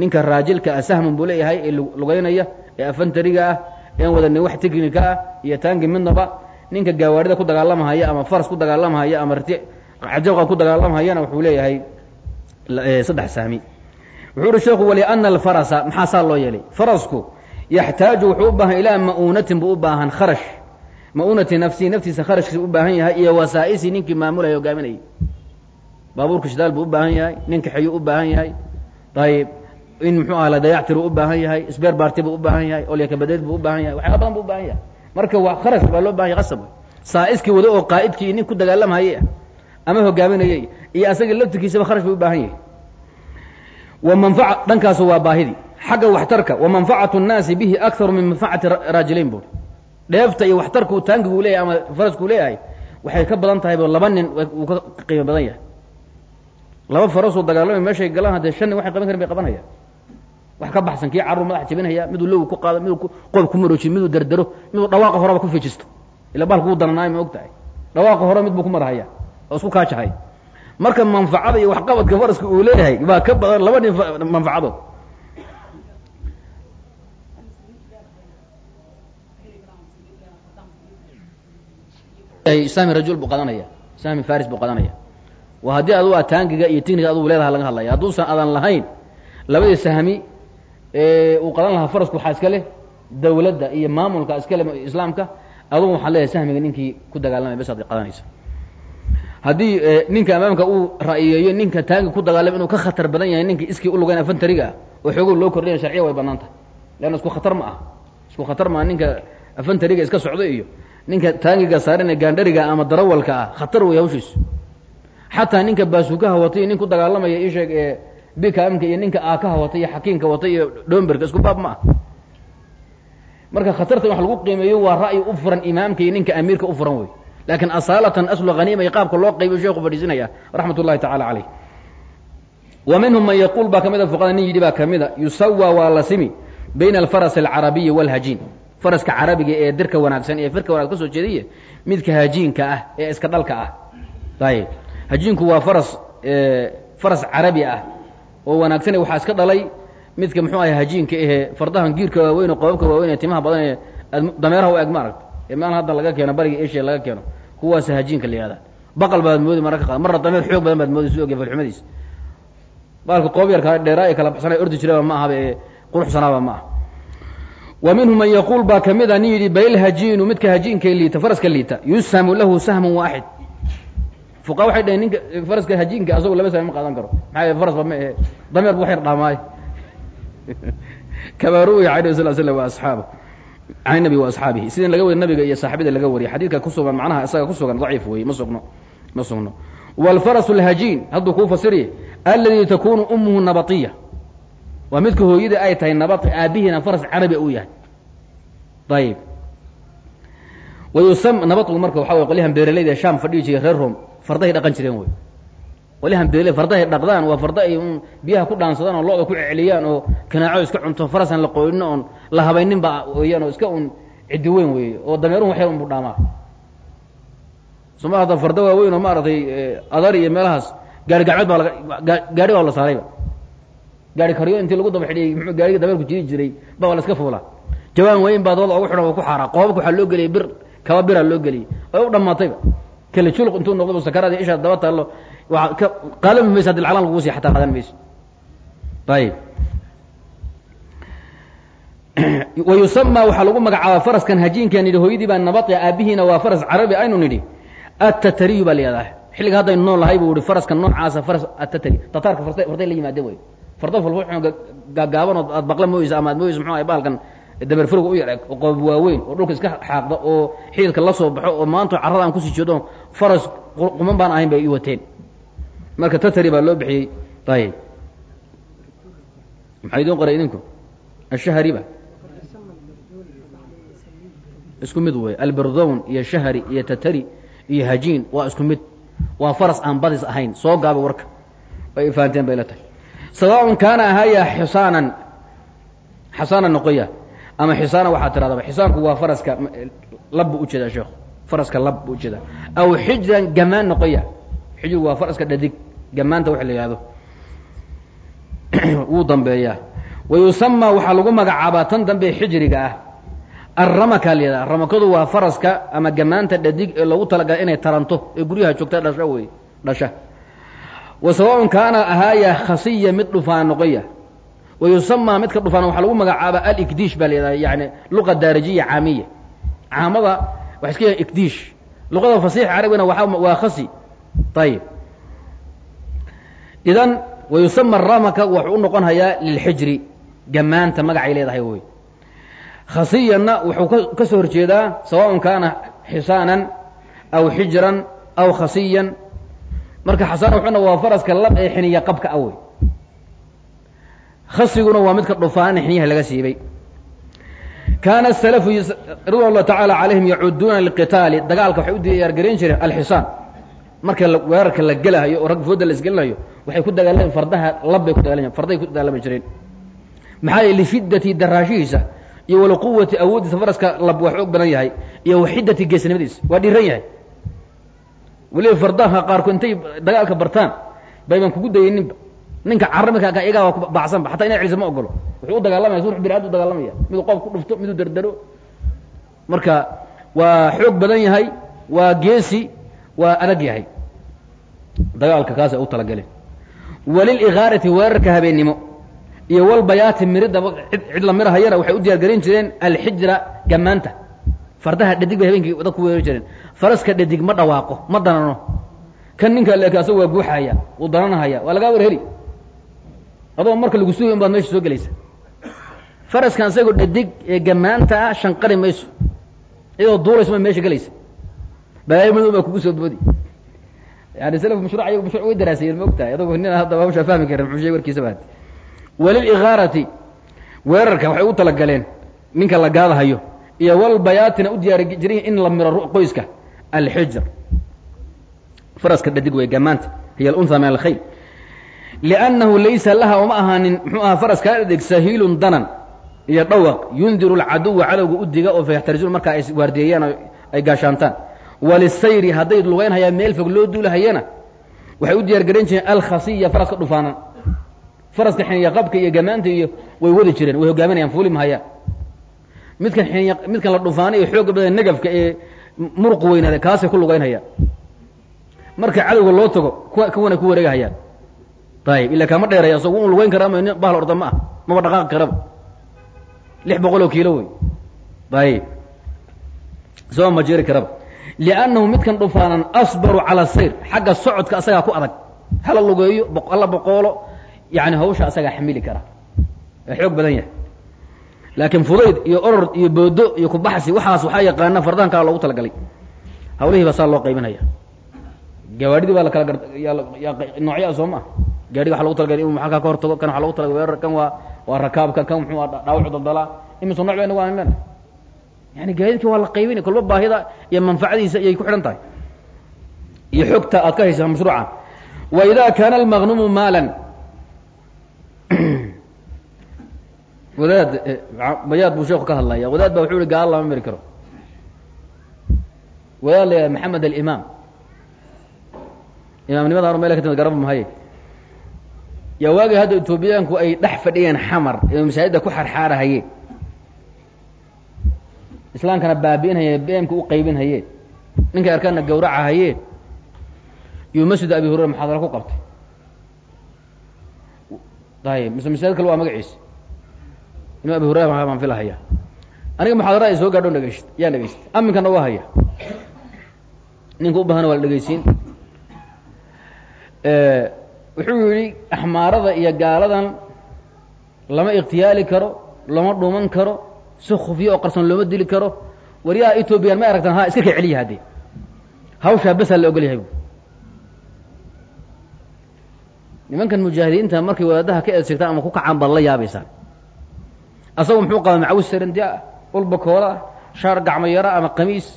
ninka raajilka ah sahmun buu leeyahay ee lugaynaya ee afantariga ah een wadanin wax tiknika ah iyo taangi midnaba ninka gaawaarida ku dagaalamahaya ama faras ku dagaalamahaya ama rti cajabqa ku dagaalamahayana wuxuu leeyahay saddex sahmi wuxuu uhi sheekhu waliana alfarasa maxaa saa loo yeelay? Farasku yaxtaaju wuxuu u baahan ilaa ma'uunatin buu u baahan kharash. Ma'uunati nafsihi naftiisa kharashkiisa u baahan yahay iyo wasaa'isii ninkii maamulaya hogaaminayay baabuurka shidaal buu u baahan yahay ninka xeyuu u baahan yahay. Ayib in muxuu aha ladayactir u u baahan yahay sbeer baarti buu u baahan yahay olyakabadeed buu u baahan yahay waxyaala badan buu u baahan yahay marka waa kharash baa loo baahan yahay qasab saa'iskii wado oo qaa'idkii nin ku dagaalamhaye ama hogaaminayay iyo asaga laftirkiisaba kharash buu u baahan yahay. Wa manfaca dhankaasu waa baahidii xagga waxtarka wa manfacatu nnaasi bihi akharu min manfacati raajilayn buu dheefta iyo waxtarka uu taangigu leeyahay ama faraskuu leeyahay waxay ka badan tahayba laba nin uu ka qiimo badan yahay. Laba farasoo dagaalamay meeshay galaan haddee shan nin waxay qaban karin bay qabanayaan wax ka baxsan kii carruur madaxa jebinaya miduu low ku qaado miduu qob ku maroojiyo miduu dardaro miduu dhawaaqa horeba ku fijisto. Ila baalku u dananaay ma og tahay dhawaaqa hore mid buu ku marahaya oo isku kaajahay marka manfacada iyo waxqabadka faraska uu leeyahay baa ka badan laba nin manfacadood. Sami rajul buu qadanaya. Sami faris buu qadanaya. Waa haddii adu a taangiga iyo tigniga adugu leedaha laga hadlaya. Hadduusan adan lahayn labadii sahmi uu qadan lahaa farasku waxaa iska leh dawladda iyo maamulka iska leh islaamka. Adugu waxaa leeyahay sahmiga ninkii ku dagaalamaya bes ad qadanaysa haddii ninka amaamka uu ra'yeeyo ninka taangi ku dagaalamay inuu ka khatar badan yahay ninkii iskii u lugayn afantariga ah oo xoogow loo kordhaya sharciya way bannaan tahay leanna isku khatar ma ah. Isku khatar ma ah ninka afantariga iska socdo iyo ninka taangiga saarane gaandhariga ama darawalka ah. Khatar wey hawshiisu xataa ninka baasuukaha watay nin ku dagaalamaya isheeg ee bikmka iyo ninka aakaha watay iyo xakiimka watay iyo dhomberka isku baab ma ah marka khatartan wax lagu qiimeeyo waa ra'yi u furan imaamka iyo ninka amiirka u furan wey laakiin asaalatan aslu haniima iyo qaabka loo qaybiyo sheeku fadhiisinaya raxmat ullahi tacala caleyh. Wa man yaquul baa ka fuqada nin yidhi baa ka yusawa waa la simi bayna alfaras alcarabiyi wاlhajiin faraska carabiga ee dirka wanaagsan ee firka wanag ka soo midka hajiinka ah ee iska dhalka ah. Ayib hajiinku waa faras faras carabi ah oo wanaagsane waxaa iska dhalay. Midka muxuu ahay hajiinka ahee fardahan giirka waaweyn oo qobabka waaweyn ee timaha badan ee dameeraha u eg ma aragta ee meel hadda laga keeno bariga asia laga keeno. Kuwaasa hajiinka la yihahda baqal baad moodi mararka qaar. Marna dameer xoog badan baad moodi su ogya falxumadiis baalka qoob yarka dheeraa ee kala baxsanay ordi jiraba ma ahaba ee quruxsanaaba ma ah wa minhum man yaquul baa ka mid a nin yidhi balilhajiinu midka hajiinka liita faraska liita yushamu lahu sahmun waaxid fuqa waxay dhaheen ninka faraska hajiinka asagoo laba sahmi ma qaadan karo. Maxaa farasba ma ahe dameer bu wax yar dhaamaayo kamaa ruwiya can sal slam wa asxaaba. Can nabi wa asxaabihi. Sidin laga wariy nabiga iyo saaxibada laga wariyay xadiidka ku sugan macnaha isaga ku sugan daciif weeye. Ma sugno ma sugno. Wاlfarasu اlhajiin hadduu kuu fasiriye aladi takunu umuhu nabatiya. Waa midka hooyada ay tahay nabati aabihiina faras carabi uu yahay. Ayib wayusam nabadku marka waxa way qolyahan beeraleyda ee sham fadhihi jiray reer rom fardahay dhaqan jireen wey. Qolyahan beeraley fardahay dhaqdaan waa farda ay un biyaha ku dhaansadaan oo lo-da ku celiyaan oo kanaaco iska cunto farasaan la qoyno oon la habaynin ba weeyaan oo iska un ciddi weyn weeye oo dameerun wax yar unbu dhaamaa. Soma hadda farda waaweyn oo maaragtay adar iyo meelahaas gaari gacmeed baa gaari baa la saarayba gaari karyo intii lagu daba xidhiyey muxuu gaariga dameerku jiri jiray baa la iska fuulaa. Jawaan weyn baa dabada ogu xidhan oo ku xaaraa qoobabka waxaa loo geliyay bir kaba biraa loo geliyey way u dhammaatayba kale julq intuu noqdo sakaraadi ishaa daba taallo qaalami maysa haddi laclaan lagu sii xataa qaadan mayso ayib wa yusama waxaa lagu magacaabaa faraskan hajiinkan yidhi hooyadii baa nabati aabihiina waa faras carabi aynu nidhi attatariyu baa la yihahdaa xilliga haddaynu nool lahay buu ihi faraska noocaasa faras attatari. Tataarka farday la yimaadeen wey farda falfalxun gaagaaban oo aad baqla mooysa ama aad mooysa muxuu ahay baalkan dameer furga u yar qoob waaweyn oo dhulka iska xaaqda oo xididka la soo baxo oo maanta carrada aan ku sii jeedo faras quman baan ahayn bay i wateen. Marka tatari baa loo bixiyey ayib maxaa idiin qoray idinku? Ashahariba isku mid wey alberdown iyo shahri iyo tatari iyo hajiin waa isku mid. Waa faras aan badis ahayn soo gaaba warka. Way fahanteen bay la tahay. Sawaaءun kaana ahaya xisaanan xasaanan noqoya ama xisaana waxaa tiradaba xisaanku waa faraska lab buu u jeedaa sheekhu faraska lab buu u jeedaa aw xijran gamaan noqoya. Xijrigu waa faraska dhadig. Gamaanta wax la yihahdo wuu dambeeyaa. Wa yusamaa waxaa lagu magacaabaa tan dambe xijriga ah. Arramaka la yihahda ramakadu waa faraska ama gamaanta dhadig ee loogu talagala inay taranto ee guryaha joogta dhasha wey dhasha. Wa sawaaun kaana ahaaya khasiya mid dhufaan noqoya wa yusamaa midka dhufaan waxaa lagu magacaabaa alikdiish baa la yihahda yani luqa daarijiya caamiya caamada waxa iska yahay ikdiish luqada fasiix carabigana waa khasi ayib idan wa yusama ramaka wuxuu u noqon hayaa lilxijri gamaanta magacay leedahay wey khasiyanna wuxuu ka soo horjeedaa sawaaءn kaana xisaanan aw xijran aw khasiyan marka xasaan wuxuna waa faraska lab ee xiniya qabka a wey khasiguna waa midka dhufaan xiniyaha laga siibay kaana الsلف ridوan الlah taعalى عalayhim yacuduuna liqitaali dagaalka waxay u diyaargarayn jireen alxisaan marka weerarka la gelahayo oo rag fooda la isgelinayo waxay ku dagaalami fardaha lab bay ku dagaalami farday ku dagaalami jireen maxaa yee lishidati daraashihiisa iyo waliquwati awooddiisa faraska lab waa xoog badan yahay iyo waxidati geesnimadiisa waa dhiran yahay weliba fardaha qaarkood intay dagaalka bartaan bayban kugu dayninba ninka carabika iyagaa waa kubacsanba xataa ina celisa ma ogolo. Wuxuu u dagaalamaya su bini aad u dagaalamaya. Miduu qof ku dhufto miduu derdero marka waa xoog badan yahay waa geesi waa adag yahay. Dagaalka kaasay u talagaleen waliligaarati weerarka habeennimo iyo walbayaati miridaba cid la mirahayana waxay u diyaargarin jireen alxijra gamaanta fardaha dhadig bay habeenkii dad ku weerari jireen. Faraska dhadig ma dhawaaqo ma danano. Kan ninka leeka asaga waa guuxahaya wuu dananahaya waa lagaa war heli adoo marka lagu sugayn baad meesha soo gelaysa. Faraskan isagoo dhadig ee gamaanta ah shanqari mayso. Iyadoo duulayso ma meesha gelaysa. Balaayo madow baa kugu soo boodi. Yani slku mashruuc ayagu mashruc way daraasayeen ma ogtahay. Adagoo nin hadda hawshaa fahmi karin muxuu sheeg warkiisa baad waliligaarati weerarka waxay u talagaleen ninka la gaadahayo iyo walbayaatina u diyaari jiray in la miro qoyska alxijr faraska dhadig wey gamaanta hiy alunha min alkhayl liannahu laysa laha uma ahaanin muxuu ahaa faraskaa dhadig sahiilun danan iyo dhawaq yundiru alcaduwa cadowga u diga oo fayaxtarijuun markaa ay waardiyeeyaan ay gaashaantaan walisayri hadday lugaynhayaa meel fog loo duulahayana waxay u diyaar garan jireen alkhasiya faraska dhufaanan faraska xiniya qabka iyo gamaanta iyo way wadi jireen way hogaaminayaan fuuli mahayaan midkan xiniya midkan la dhufaanay ee xooga badan negafka ee muruqu weynaada kaasay ku lugaynhayaan marka cadowga loo tago kuwa ku wareegahayaan ayib ila kama dheeraya isagu un lugayn karaa ma bahal orda ma ah maba dhaqaaqi karaba lix boqol oo kiilo wey ayib isagoo ma jeeri karaba liannahu midkan dhufaanan asbaru cala sayr xagga socodka asagaa ku adag hala lugeeyo hala boqoolo yani hawsha asagaa xamili kara. Ee xoog badan yahay laakiin fudayd iyo oror iyo boodo iyo kubaxsi waxaas waxaa yaqaana fardahan kala loogu talagalay hawlihii baa saa loo qaybinaya gawaadhidii baa la kala noocyaa soo maa gaadhiga waa logu talagalay inu halkaa ka hortago kan waa talagalay weerar kan waa waa rakaabka kan muxuu dhaawacu daldalaa imise nooc bayna waa imen yani gaadiidka waa la qaybinay kolba baahida iyo manfacadiisa iyay ku xidhan tahay. Iyo xogta aad ka haysaa mashruuca. Wa ida kaana almaqnumu maalan. Wadaad bayaad buu sheeku ka hadlaya wadaad ba wuxuu hi gaal lama mari karo. Wadaad la yihah maxamed alimaam. Imaamnimada anu meel ka timid garaba mahaye yaa waagii hadda etoobiyaanku ay dhex fadhiyeen xamar ee masaajidda ku xarxaarahayeen islaamkana baabi'inhaye beemka u qaybinhayeen ninkay arkaanna gawracahayeen yuu masjid abi hurera muxaadaro ku qabtay. Ayib mise masaajid kale waa magaciisa inuu abi hurera baan filahaya aniga muxaadara ay soo gaadho dhegeyst yaa dhegeysta aminkana waa haya ninka u baahana waa la dhegeysiin wuxuu yihi axmaarada iyo gaaladan lama ikhtiyaali karo lama dhuman karo si khufyo oo qarsoon looma dili karo. Waryaha etoobiyaan ma aragtaan ha iska ka celiya haddee hawshaa besaa la ogol yahay bu nimankan mujaahidiinta markay wadaadaha ka eedsegtaan ama ku kacaan baad la yaabaysaan asagu muxuu qabaa macawis sarandia ah ulba koola ah shaar gacmo yara ama qamiis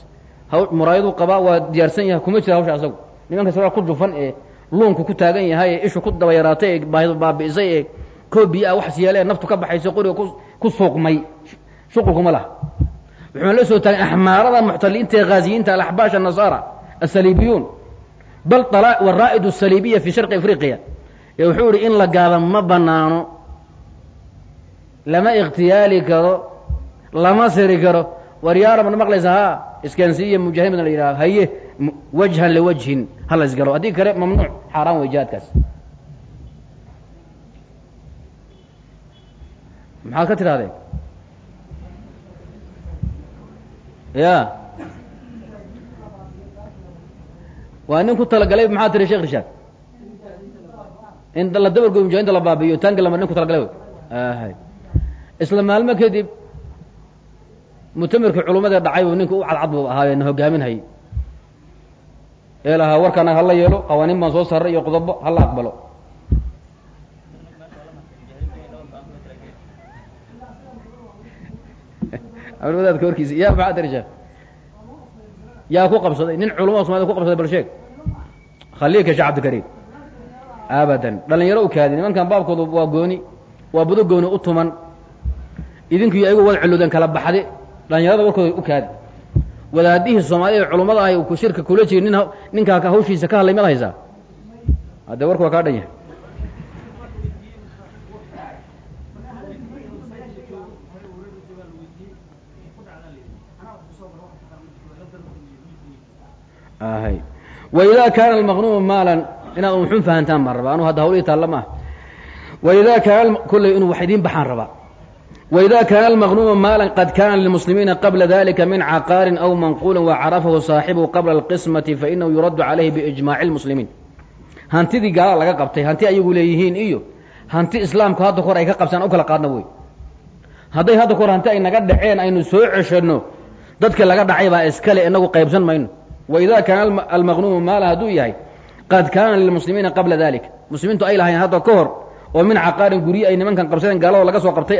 haw muraayaduu qabaa waa diyaarsan yahay kuma jira hawsha asagu. Nimanka sawaa ku jufan ee luunku ku taagan yahay ee ishu ku daba yaraatay ee baabi'isay ee koobiya ah waxas yeele ee naftu ka baxayso qoriga ku suuqmay. Shuqulkuma laha. Wuxuuna la soo taagay axmaarada muxtaliinta ee ghaasiyiinta alaxbaash annasaara asaliibiyuun bal waraa'id asaliibiya fi sharqi afriqiya. Ee wuxuu ihi in la gaada ma banaano lama ikhtiyaali karo. Lama siri karo waryaara mana maqlaysa? Ha iskansiiya mujaahiin la yidhaha haye wajhan liwajhin ha la isgalo. Haddii kale mamnuuc. Xaaraan wey jihaadkaas maxaad ka tidhahdeen? Ya. Waa nin ku talagalay maxaa tiri sheekh rishaad? In la dabargoy mujahidinta la baabiyo taanka lama nin ku talagalay isla maalmo kadib mutamirkii culummada dhacay buu ninka u cadcad bu ahaaye na hogaaminhayay ee lahaa warkaan hala yeelo qawaaniin baan soo saaray iyo qodobo hala aqbalo. Wadaadka warkiisa ya maxaa sheekh yaa ku qabsaday nin culumada somalida ku qabsaday bal sheeg. Khaliilka sheekh cabdikariim. Abadan dhalinyaro u kaadi nimankan baabkoodu waa gooni waa budo gooni u tuman. Idinku iyo ayagu wada culudeen kala baxde dhalinyarada warkooda u kaadi. Wadaadihii soomaalida culummada ahay shirka kula jiri nin ninkaa hawshiisa ka hadlay mad haysaa? Haddee warku waa kaa dhan yahay. Hay wإida kaana almaqnumu maalan inaad unxun fahantaan baan rabaa. Anu hadda hawlihii taalla ma ah waida kaana kolley inuu wax idiin baxaan rabaa waida kaana almaqnumu maalan qad kana lilmuslimiina qabla dalika min caqaarin aw manquulin wacarafahu saaxibuhu qabla alqismati fainahu yuraddu calayhi biijmaaci اlmuslimiin hantidii gaala laga qabtay hanti ayagu leeyihiin iyo hanti islaamku hadda kor ay ka qabsaan u kala qaadna wey hadday hadda kor hanti ay naga dhaceen aynu soo ceshanno dadka laga dhacay baa iskale inagu qaybsan mayno waida kaana almaqnumu maala hadduu yahay qad kaana lilmuslimiina qabla dalik muslimiintu ay lahayn hadda ka hor oo min caqaarin gurye ay nimankan qabsadeen gaalado laga soo qabtay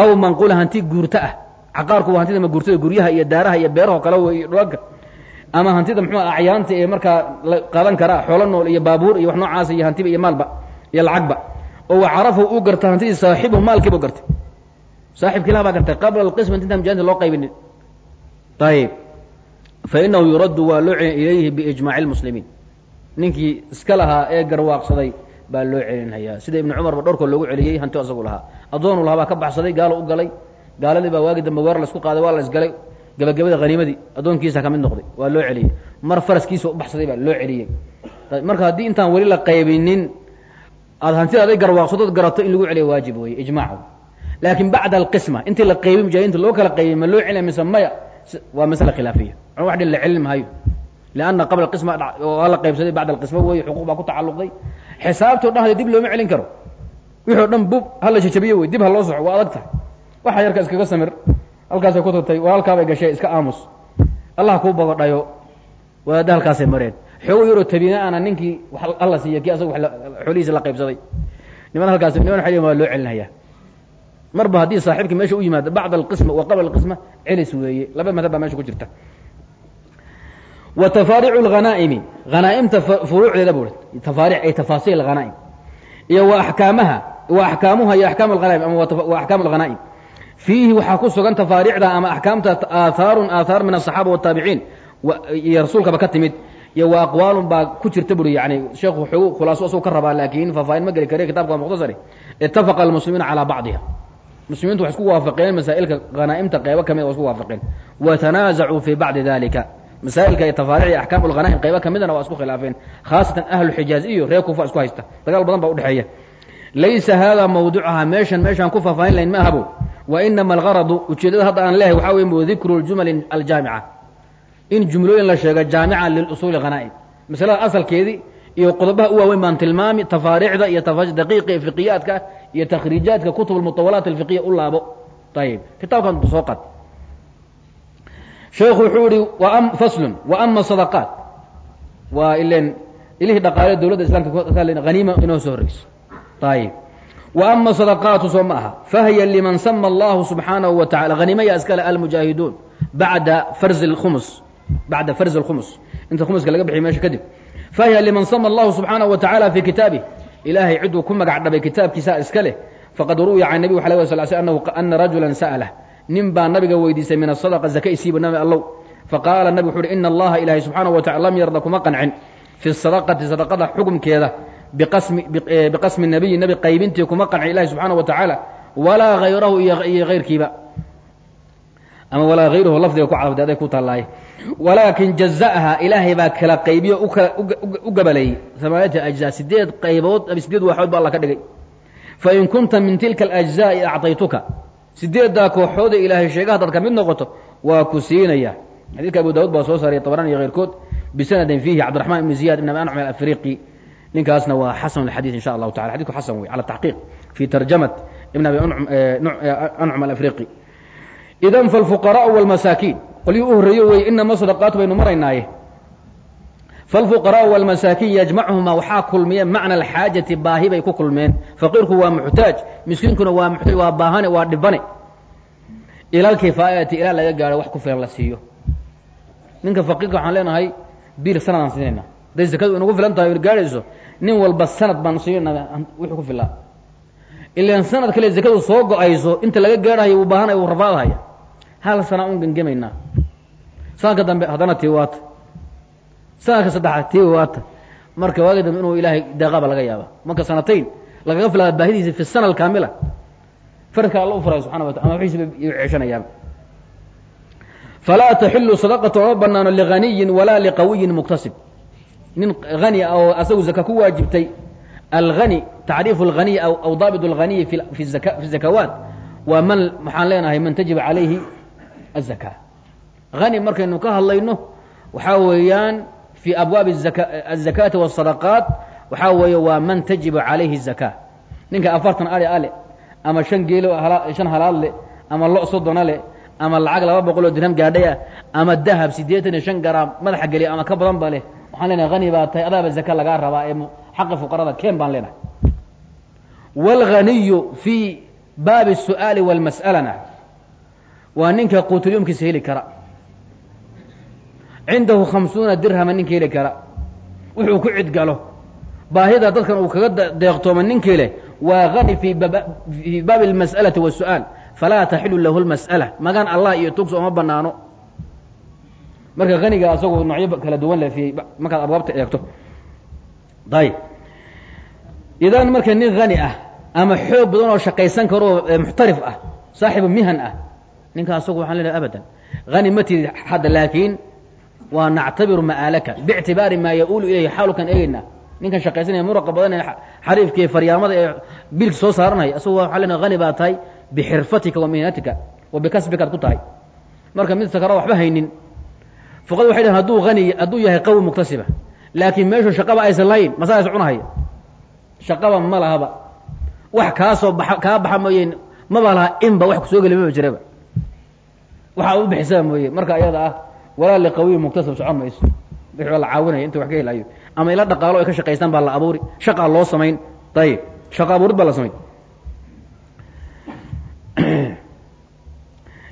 aw manquula hanti guurta ah. Caqaarku waa hantida ma guurtada guryaha iyo daaraha iyo beeraho kale dhulalka ama hantida muxuu acyaanta ee markaa la qadan karaa xoolo nool iyo baabuur iyo wax noocaasa iyo hantiba iyo maalba iyo lacagba. Oo wacarafu u garta hantidii saaxibuhu maalkiibu gartay. Saaxibkii laha baa gartay qabla alqismati intaan mujaahidin loo qaybinin ayib fainahu yuraddu waa loo celin ilayhi biijmaaci lmuslimiin ninkii iska lahaa ee garwaaqsaday baa loo celinhayaa. Sida ibnu cumarba dhowrkoo loogu celiyey hanti asagu lahaa. Addoonu lahaa baa ka baxsaday gaalo u galay. Gaaladii baa waagi dambe weer la isku qaaday waa la isgalay. Gabagabada haniimadii addoonkiisa ka mid noqday waa loo celiyey. Mar faraskiisa u baxsaday baa loo celiyey. Marka haddii intaan weli la qaybinin aad hantida aday garwaaqsadood garato in lagu celiya waajib weeye ijmaac laakiin bacda alqisma intii la qaybin mujaahidiinta loo kala qaybin ma loo celiya mise maya? Waa masale khilaafiya. Wax dhin la celin maayo lianna qabla qisma waa la qaybsaday bacda alqisma weeye xuquuq baa ku tacalluqday xisaabtoo dhan hade dib looma celin karo wixii o dhan bub hala jajabiyo wey dib ha loo soco waa adag tahay waxa yarka iskaga samir halkaasay ku tagtay waa halkaabay gashay iska aamus allah kuu bagodhayo wadaadda halkaasay mareen xoogo yaroo tabiina ana ninkii alla siiya kii asaga xoolihiisa la qaybsaday niman halkaas niman xali waa loo celinhayaa marba haddii saaxiibka meesha u yimaado bacda alqisma wa qabla alqisma celis weeye laba madhab meesha ku jirta wa tafaaricu اlghanaa'imi hanaaimta furuucdeeda bu tafaaric ay tafaasiil hanaa'im iyo wa akaamaha wa axkaamuha iyo axkaam alghanaim ama wa axkaam alghanaa'im fiihi waxaa ku sugan tafaariicda ama axkaamta aathaarun aathaar min aلصaxaaba wالtaabiciin iyo rasuulkaba ka timid iyo wa aqwaalun baa ku jirta buri yani sheekhu xoogu khulaaso asuu ka rabaa laakiin faahfaahin ma geli kare kitabka waa mukhtasari itafaqa almuslimuuna calaa bacdiha muslimiintu waxay isku waafaqeen masaa'ilka hanaa'imta qeybo kamid waa isku waafaqeen watanaazacuu fii bacdi dalika masaa'ilka iyo tafaaric iyo axkaam ulghanaa'im qaybo ka midana waa isku khilaafeen khaasatan ahlu xijaaz iyo reer kufa isku haysta dagaal badan baa udhexeeya laysa hada mawducaha meeshan meeshaan ku faahfaahin layn ma ahabo wa inama algaradu ujeedada hadda aan leehay waxaa wey dikru ljumali aljaamica in jumlooyin la sheego jaamica lilusuuli hanaa'im masalada asalkeedii iyo qodobaha u waaweyn baan tilmaami tafaariicda iyo daqiiqa fiqiyaadka iyo takhriijaadka kutub almutawalaat alfiqiya u laabo ayib kitaabkan soo qad sheekhu wuxuu yihi faslun wa ama sadaqaat. Waa ilen ilihii dhaqaale dowladda islamka haniima inoo soo horreyso. Ayib wa ama sadaqaatu soo ma aha. Fahiya liman sama allahu subxaanahu wa tacala haniimaya iskale almujaahiduun. Bacda farzi اlkhumus bacda farzi اlkhumus inta khumuska laga bixiy meesha kadib. Fahiya liman sama allahu subxaanahu wa tacala fii kitaabih ilaahay ciduu ku magac kitaabkiisa iska leh. Faqad ru'ya can nebi waxa laga sal sl annahu ana rajulan sa'lah nin baa nabiga weydiistay min asadaqa zaka isiiba nabi allow. Faqaala nabig wuxu uhi ina allaha ilaahay subxaanahu wa tacala lam yarda kuma qancin. Fi sadaqati sadaqada xukumkeeda biqasmi biqasmi nabiyi nebi qaybintii kuma qancin ilahi subxaanahu wa tacaala walaa hayrahu iyo hayrkiiba ama walaa hayruhu lafdiga ku cadafday aday ku taallaaye walaakin jaza'aha ilaahay baa kala qaybiyo u gabaleeyey amaaniyata ajzaa sideed qaybood sideed waaxood ba alla ka dhigay. Fain kunta min tilka alajzaa'i acطaytuka sideedaa kooxooda ilaahay sheegaha dad mid noqoto waa ku siinaya. Xadidka abu daawud baa soo saaray tabrani iyo keyrkood bisanadin fiihi cabdiraxman ibn ziyad ibn abi ancum ninkaasna waa xasan اxadiid insha allahu taala xadidku xasan wey cala taxqiiq fi tarjamat ibn abi ancum eh, eh, alafriqi. Idan falfuqaraau wاlmasaakiin qolyihi u horreeyo wey inama sadaqaatu baynu maraynaaye falfuqaraءu wاlmasaakiin yajmachumaa waxaa kulmiya macna alxaajati baahi bay ku kulmeen faqiirku waa muxtaaj miskiinkuna waa muxtaaj waa baahane waa dhibane ila alkifaayati ilaa laga gaaro wax ku filan la siiyo ninka faqiirka waxaan leenahay biil sanadaan siinayna hadday zakadu inagu filan tahay gaadhayso nin walba sanad baan siinayna wixii ku filaa ilaan sanad kale zakadu soo go'ayso inta laga gaadhayo uu baahanaya uu rafaadahaya hal sana un gengemaynaa sanadka dambe haddana tii waata sanadka saddexaad tii waata marka waagi dambe inuu ilaahay deeqaaba laga yaaba. Marka sanatayn lagaga filaada baahidiisa fi sana alkaamila faradka alla u furaya subxana wa ta ama wixiisa bay falaa taxilu sadaqatu ooma banaano liganiyin walaa liqawiyin muktasib. Nin hani oo asagu zaka ku waajibtay alhani tacriifu alhaniy aw daabit alhaniyi fi zakawaat waa man maxaan leenahay man tajib calayhi azakaa hani markaynu ka hadlayno waxaa weeyaan في abwaaب الزakاةi والصدقاaت waxaa weeye waa man تaجiب عalayhi الزakاة ninka afartan ari ale ama شhan geelo شhan halaad le ama lo soddona le ama lacag laba boqol oo dirham gaadhay ah ama dahab siddeetan iyo shan garaam madaxa geliya ama ka badan ba leh waxaan leenahay hani baa tahay adaaba zaka lagaa rabaa ee xaqa fuqarada keen baan leenahay wاlganiyu fii baabi الsu'aali wاlmas'alana waa ninka quutulyomkiisa heli kara cindahu khamsuuna dirhama ninka heli kara wuxuu ku cidgalo baahida dadkan uu kaga deeqtooma ninkii leh waa hani fii baabi اlmas'alati wالsu'aal falaa taxilu lahu اlmas'ala magan allah iyo tugso oma banaano marka haniga asagoo noocyo kala duwan lefiyey markaad abwaabta eegto ayb idan marka nin hani ah ama xoog badan oo shaqaysan karo oo muxtarif ah saaxibu mihan ah ninka asagu waxaan leedahay abadan hani ma tidi hadda laakiin waa nactabiru ma'aalaka biictibaari maa ya-uulu ilayhi xawlkan eegeynaa ninkan shaqaysanaya muraqa badan ee xariifka ee faryaamada ee biilka soo saaranaya asagu waxaa leenahay hani baa tahay bixirfatika wa mihnatika wa bikasbikaad ku tahay marka mid sakaro waxba haynin fuqadu waxay dhahen hadduu hani hadduu yahay qawi muktasiba laakiin meeshu shaqaba aysan lahayn masaa is cunahaya shaqaba ma lahaba wax kaa soo baxa kaa baxa mooyeen maba laha inba wax ku soo geli maba jiraba waxaa u bixisaba mooye marka ayada ah walaa liqawiyi muktasab socon mayso wixii la caawinaya inta wax ka helayo. Ama ila dhaqaalo ay ka shaqaystaan baa la abuuri. Shaqaa loo samayn. Ayib shaqa abuurid baa la samayn.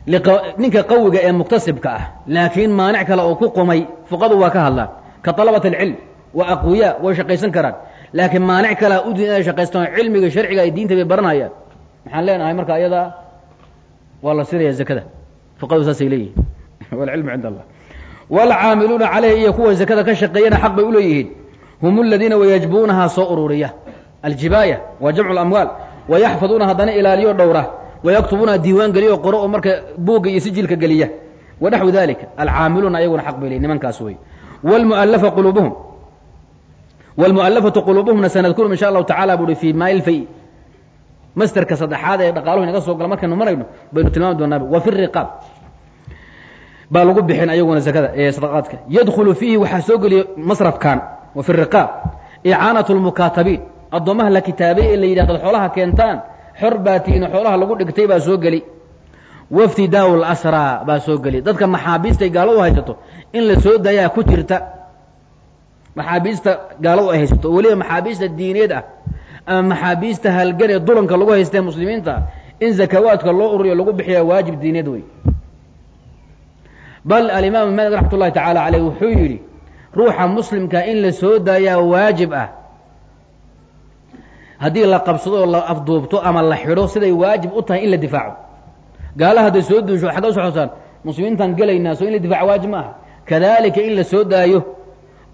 Ninka qawiga ee muktasibka ah laakiin maanic kale oo ku qumay fuqadu waa ka hadlaan. Ka طalabati اlcilm waa aqwiya way shaqaysan karaan. Laakiin maanic kale ha udin inay shaqaystaan cilmiga sharciga ay diinta bay baranayaan. Maxaan leenahay marka ayadaa waa la siraya zakada. Fuqadu saasay leeyihiin walcilmu cind allah waalcaamiluuna calayh iyo kuwa zakada ka shaqeeyana xaq bay u leeyihiin hum aladiina wayajbuunahaa soo ururiya aljibaaya waa jamcu lamwaal wayaxfaduuna haddana ilaaliyo dhowra wayaktubuuna diiwaan geliyo qoro oo marka buugga iyo sijilka geliya wanaxwu dalika alcaamiluuna ayaguna xaq bay leeyihiin nimankaas wey wlmualafa quluubuhum wاlmualafatu quluubuhumna sanadkurum insha allahu tacala buu fii maalfay masterka saddexaad ee dhaqaaluhu inaga soo gala markaynu marayno baynu tilmaami doonaa wa fi riqaab baa lagu bixin ayaguna zakada ee sadaqaadka. Yadkhulu fiihi waxaa soo geliya masrafkan wa fi riqaab icaanatu lmukaatabiin addoommaha la kitaabay ee la yidhahdo xoolaha keentaan xor baa tiina xoolaha lagu dhigtay baa soo geli. Waftidaau lasraa baa soo geli. Dadka maxaabiistay gaaladu haysato in la soo dayaa ku jirta maxaabiista gaaladu ay haysato oo weliba maxaabiista diineed ah ama maxaabiista halgan ee dulanka lagu haystee muslimiinta ah in zakawaadka loo ururiyo lagu bixiya waajib diineed wey bal alimaam maalik raxmat ullahi tacaala caleyh wuxuu yidhi ruuxa muslimka in la soo daayaa waajib ah. Haddii la qabsado oo la afduubto ama la xidho siday waajib u tahay in la difaaco. Gaala hadday soo duusho xagga uso xosaan muslimiintaan gelaynaa soo in la difaaco waajib ma aha kadalika in la soo daayo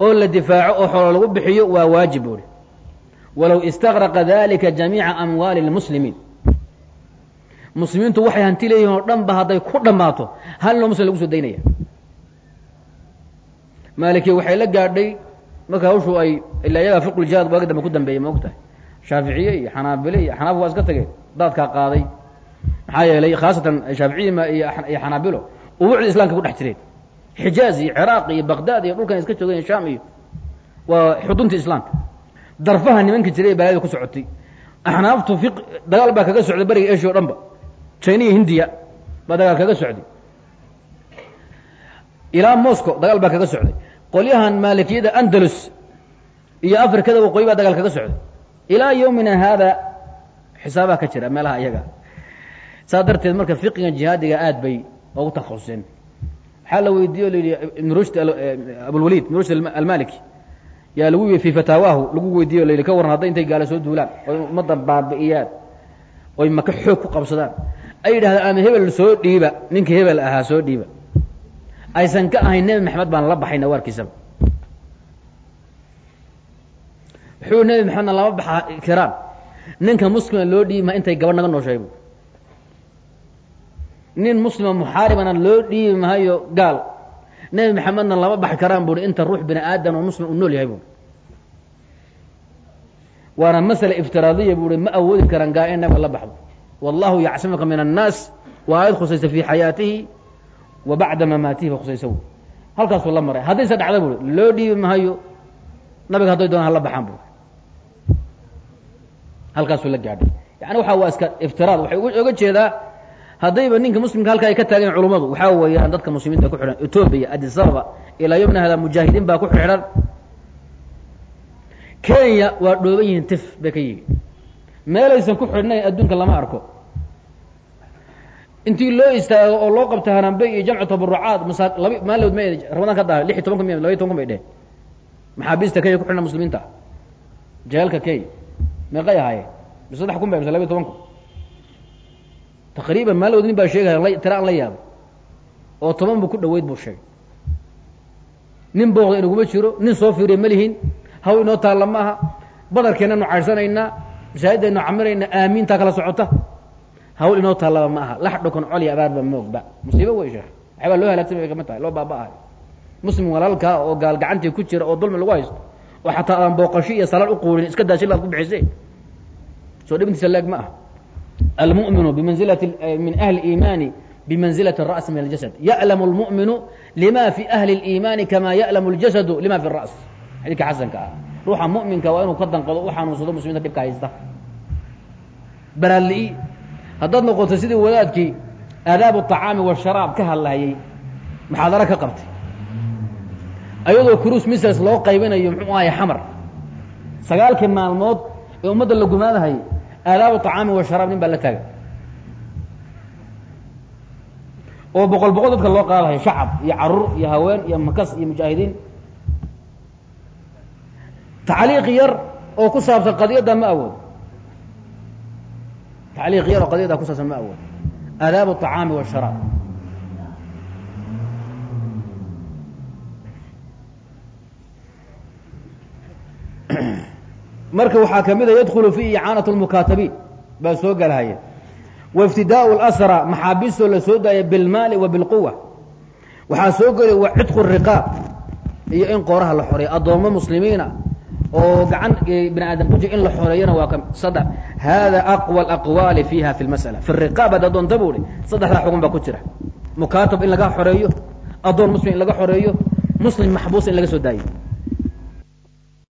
oo la difaaco oo xoolo lagu bixiyo waa waajib buuri walow istagraqa dalika jamiica amwaali lmuslimiin muslimiintu waxay hanti leeyihiin oo dhan ba hadday ku dhammaato hal noo muslim lagu soo daynaya. Maalikiya waxay la gaadhay marka hawshu ay ilaa iyagaa fiquljihaad waagi dambe ku dambeeyey ma og tahay shaaficiye iyo xanaabile iyo xanaaf waa iska tageen daadkaa qaaday. Maxaa yeelay khaasatan shaaficiye iyo xanaabilo ubuucda islamka ku dhex jireen xijaaz iyo ciraaq iyo baqdaad iyo dhulkan iska joogeen sham iyo waa xudunta islaamka. Darfaha nimanka jiray ee balaayada ku socotay axnaaftu dagaal baa kaga socday bariga asia o dhan ba china iyo hindiya baa dagaal kaga socday. Ilaa moscow dagaal baa kaga socday. Qolyahan maalikiyada andalus iyo afrikada waqooyi baa dagaal kaga socday. Ilaa yowmina haada xisaabaha ka jira meelaha iyaga. Saa darteed marka fiqigan jihaadiga aad bay ugu takhasuseen waxaa la weydiiye o la yidhi ibn rushd abulwaliid ibn rushd almaliki. Yaa lagu fi fataawaahu lagu weydiiye o la yidhi ka warran hadday intay gaala soo duulaan oy ummaddan baabi'iyaan oy maka xoog ku qabsadaan ay yidhahdaan ama hebel soo dhiiba. Ninka hebel ahaa soo dhiiba. Aysan ka ahayn nebi maxamed baan la baxayna waarkiisaba wuxuu nebi maxamedna lama baxa kiraan ninka muslima loo dhiibi maa intay gabadh naga noosheeybu nin muslima muxaaribana loo dhiibi maayo gaal. Nebi maxamedna lama baxi karaan buui inta ruux bini aadam oo muslim uu nool yahay buui waana masale iftiraadiya buui ma awoodi karaan gaal in nabiga la baxdo wallahu yacsimuka min annaas waa aayad khusaysa fii xayaatihi wa bacda mamaatihi ba khusaysa wy halkaasuu la maray haddayse dhacda buui loo dhiibi maayo nabiga hadday doonaan hala baxaan buui halkaasuu la gaadhay yani waxa waa iska iftiraad waxay oga jeedaa haddayba ninka muslimka halka ay ka taageen culummadu waxaa weeyaan dadka muslimiinta ku xidhan etoobiya adisababa ilaa yomna hada mujaahidiin baa ku xidhan kenya waa dhooban yihiin tif bay ka yihi meelaysan ku xidhnayn adduunka lama arko. Intii loo istaago oo loo qabta hanambey iyo jamcu tabarucaad masa laba maalod ma ramadaan ka daha lix iyo tobanka mi labaiy tobanka bay dheheen. Maxaabiista kenya ku xidhna muslimiinta. Jeelka kenya meeqay ahaayeen mise saddex kun ba mise labaiy toban kun. Taqriiban maalod nin baa sheegaya tira aan la yaabay. Oo toban bu ku dhaweyd buu sheegay. Nin booqda inaguma jiro nin soo fiiriya ma lihin haw inoo taalla ma aha badarkeennanu caydhsanaynaa masaajidaynu camiraynaa aamiintaa kala socota hawl inoo taallaba ma aha lax dhokon col iyo abaarba moogba musiibo wey sheekh waxbaa loo halaagsan bay kama tahay loo baaba-ahay muslim walaalkaa oo gaal gacantii ku jira oo dulmi lagu haysto oo xataa aan booqasho iyo salaan u quurin iska daa shilaad ku bixise soo dhibintiisa leeg ma ah almu'minu bimanzilati min ahli iimaani bimanzilati الra's min اljasad ya'lamu اlmu'minu lima fi ahli اliimaani kama ya'lamu اljasadu lima fi الra's xadiidka xasanka ah ruuxa muminka waa inuu ka danqado u xanuunsado muslimiinta dhibka haysta. Baraalli-i haddaad noqoto sidii wadaadkii aadaabu طacaami washaraab ka hadlaayey maxaadaro ka qabtay? Ayadoo cruis misrs loo qaybinayo muxuu ahay xamar. Sagaalkii maalmood ee ummadda la gumaanahayo aadaabu طacaami washaraab nin baa la taaga oo boqol boqol dadka loo qaadahayo shacab iyo carruur iyo haween iyo makas iyo mujaahidiin tacliiq yar oo ku saabsan qadiyadda ma awood tacliiq yar oo qadiyadda ku saabsan ma awood aadaabu الطacaami washaraab marka waxaa ka mid a yadkulu fi icaanaة الmukaatabiin baa soo galahaya waاftidaaء اlasra maxaabiistoo la soo daaya bilmaali wa bilquwa waxaa soo gelay wa cidqu الriqaab iyo in qooraha la xoreeyo addoommo muslimiina oo gacan bini aadam ku jira in la xoreeyana waa ka saddex hada aqwى اaqwaali fiiha fi اlmasأla fi الriqaab hadda doonta bu hi saddexdaa xugun baa ku jira mukaatab in laga xoreeyo addoon muslim in laga xoreeyo muslim maxbuus in laga soo daayo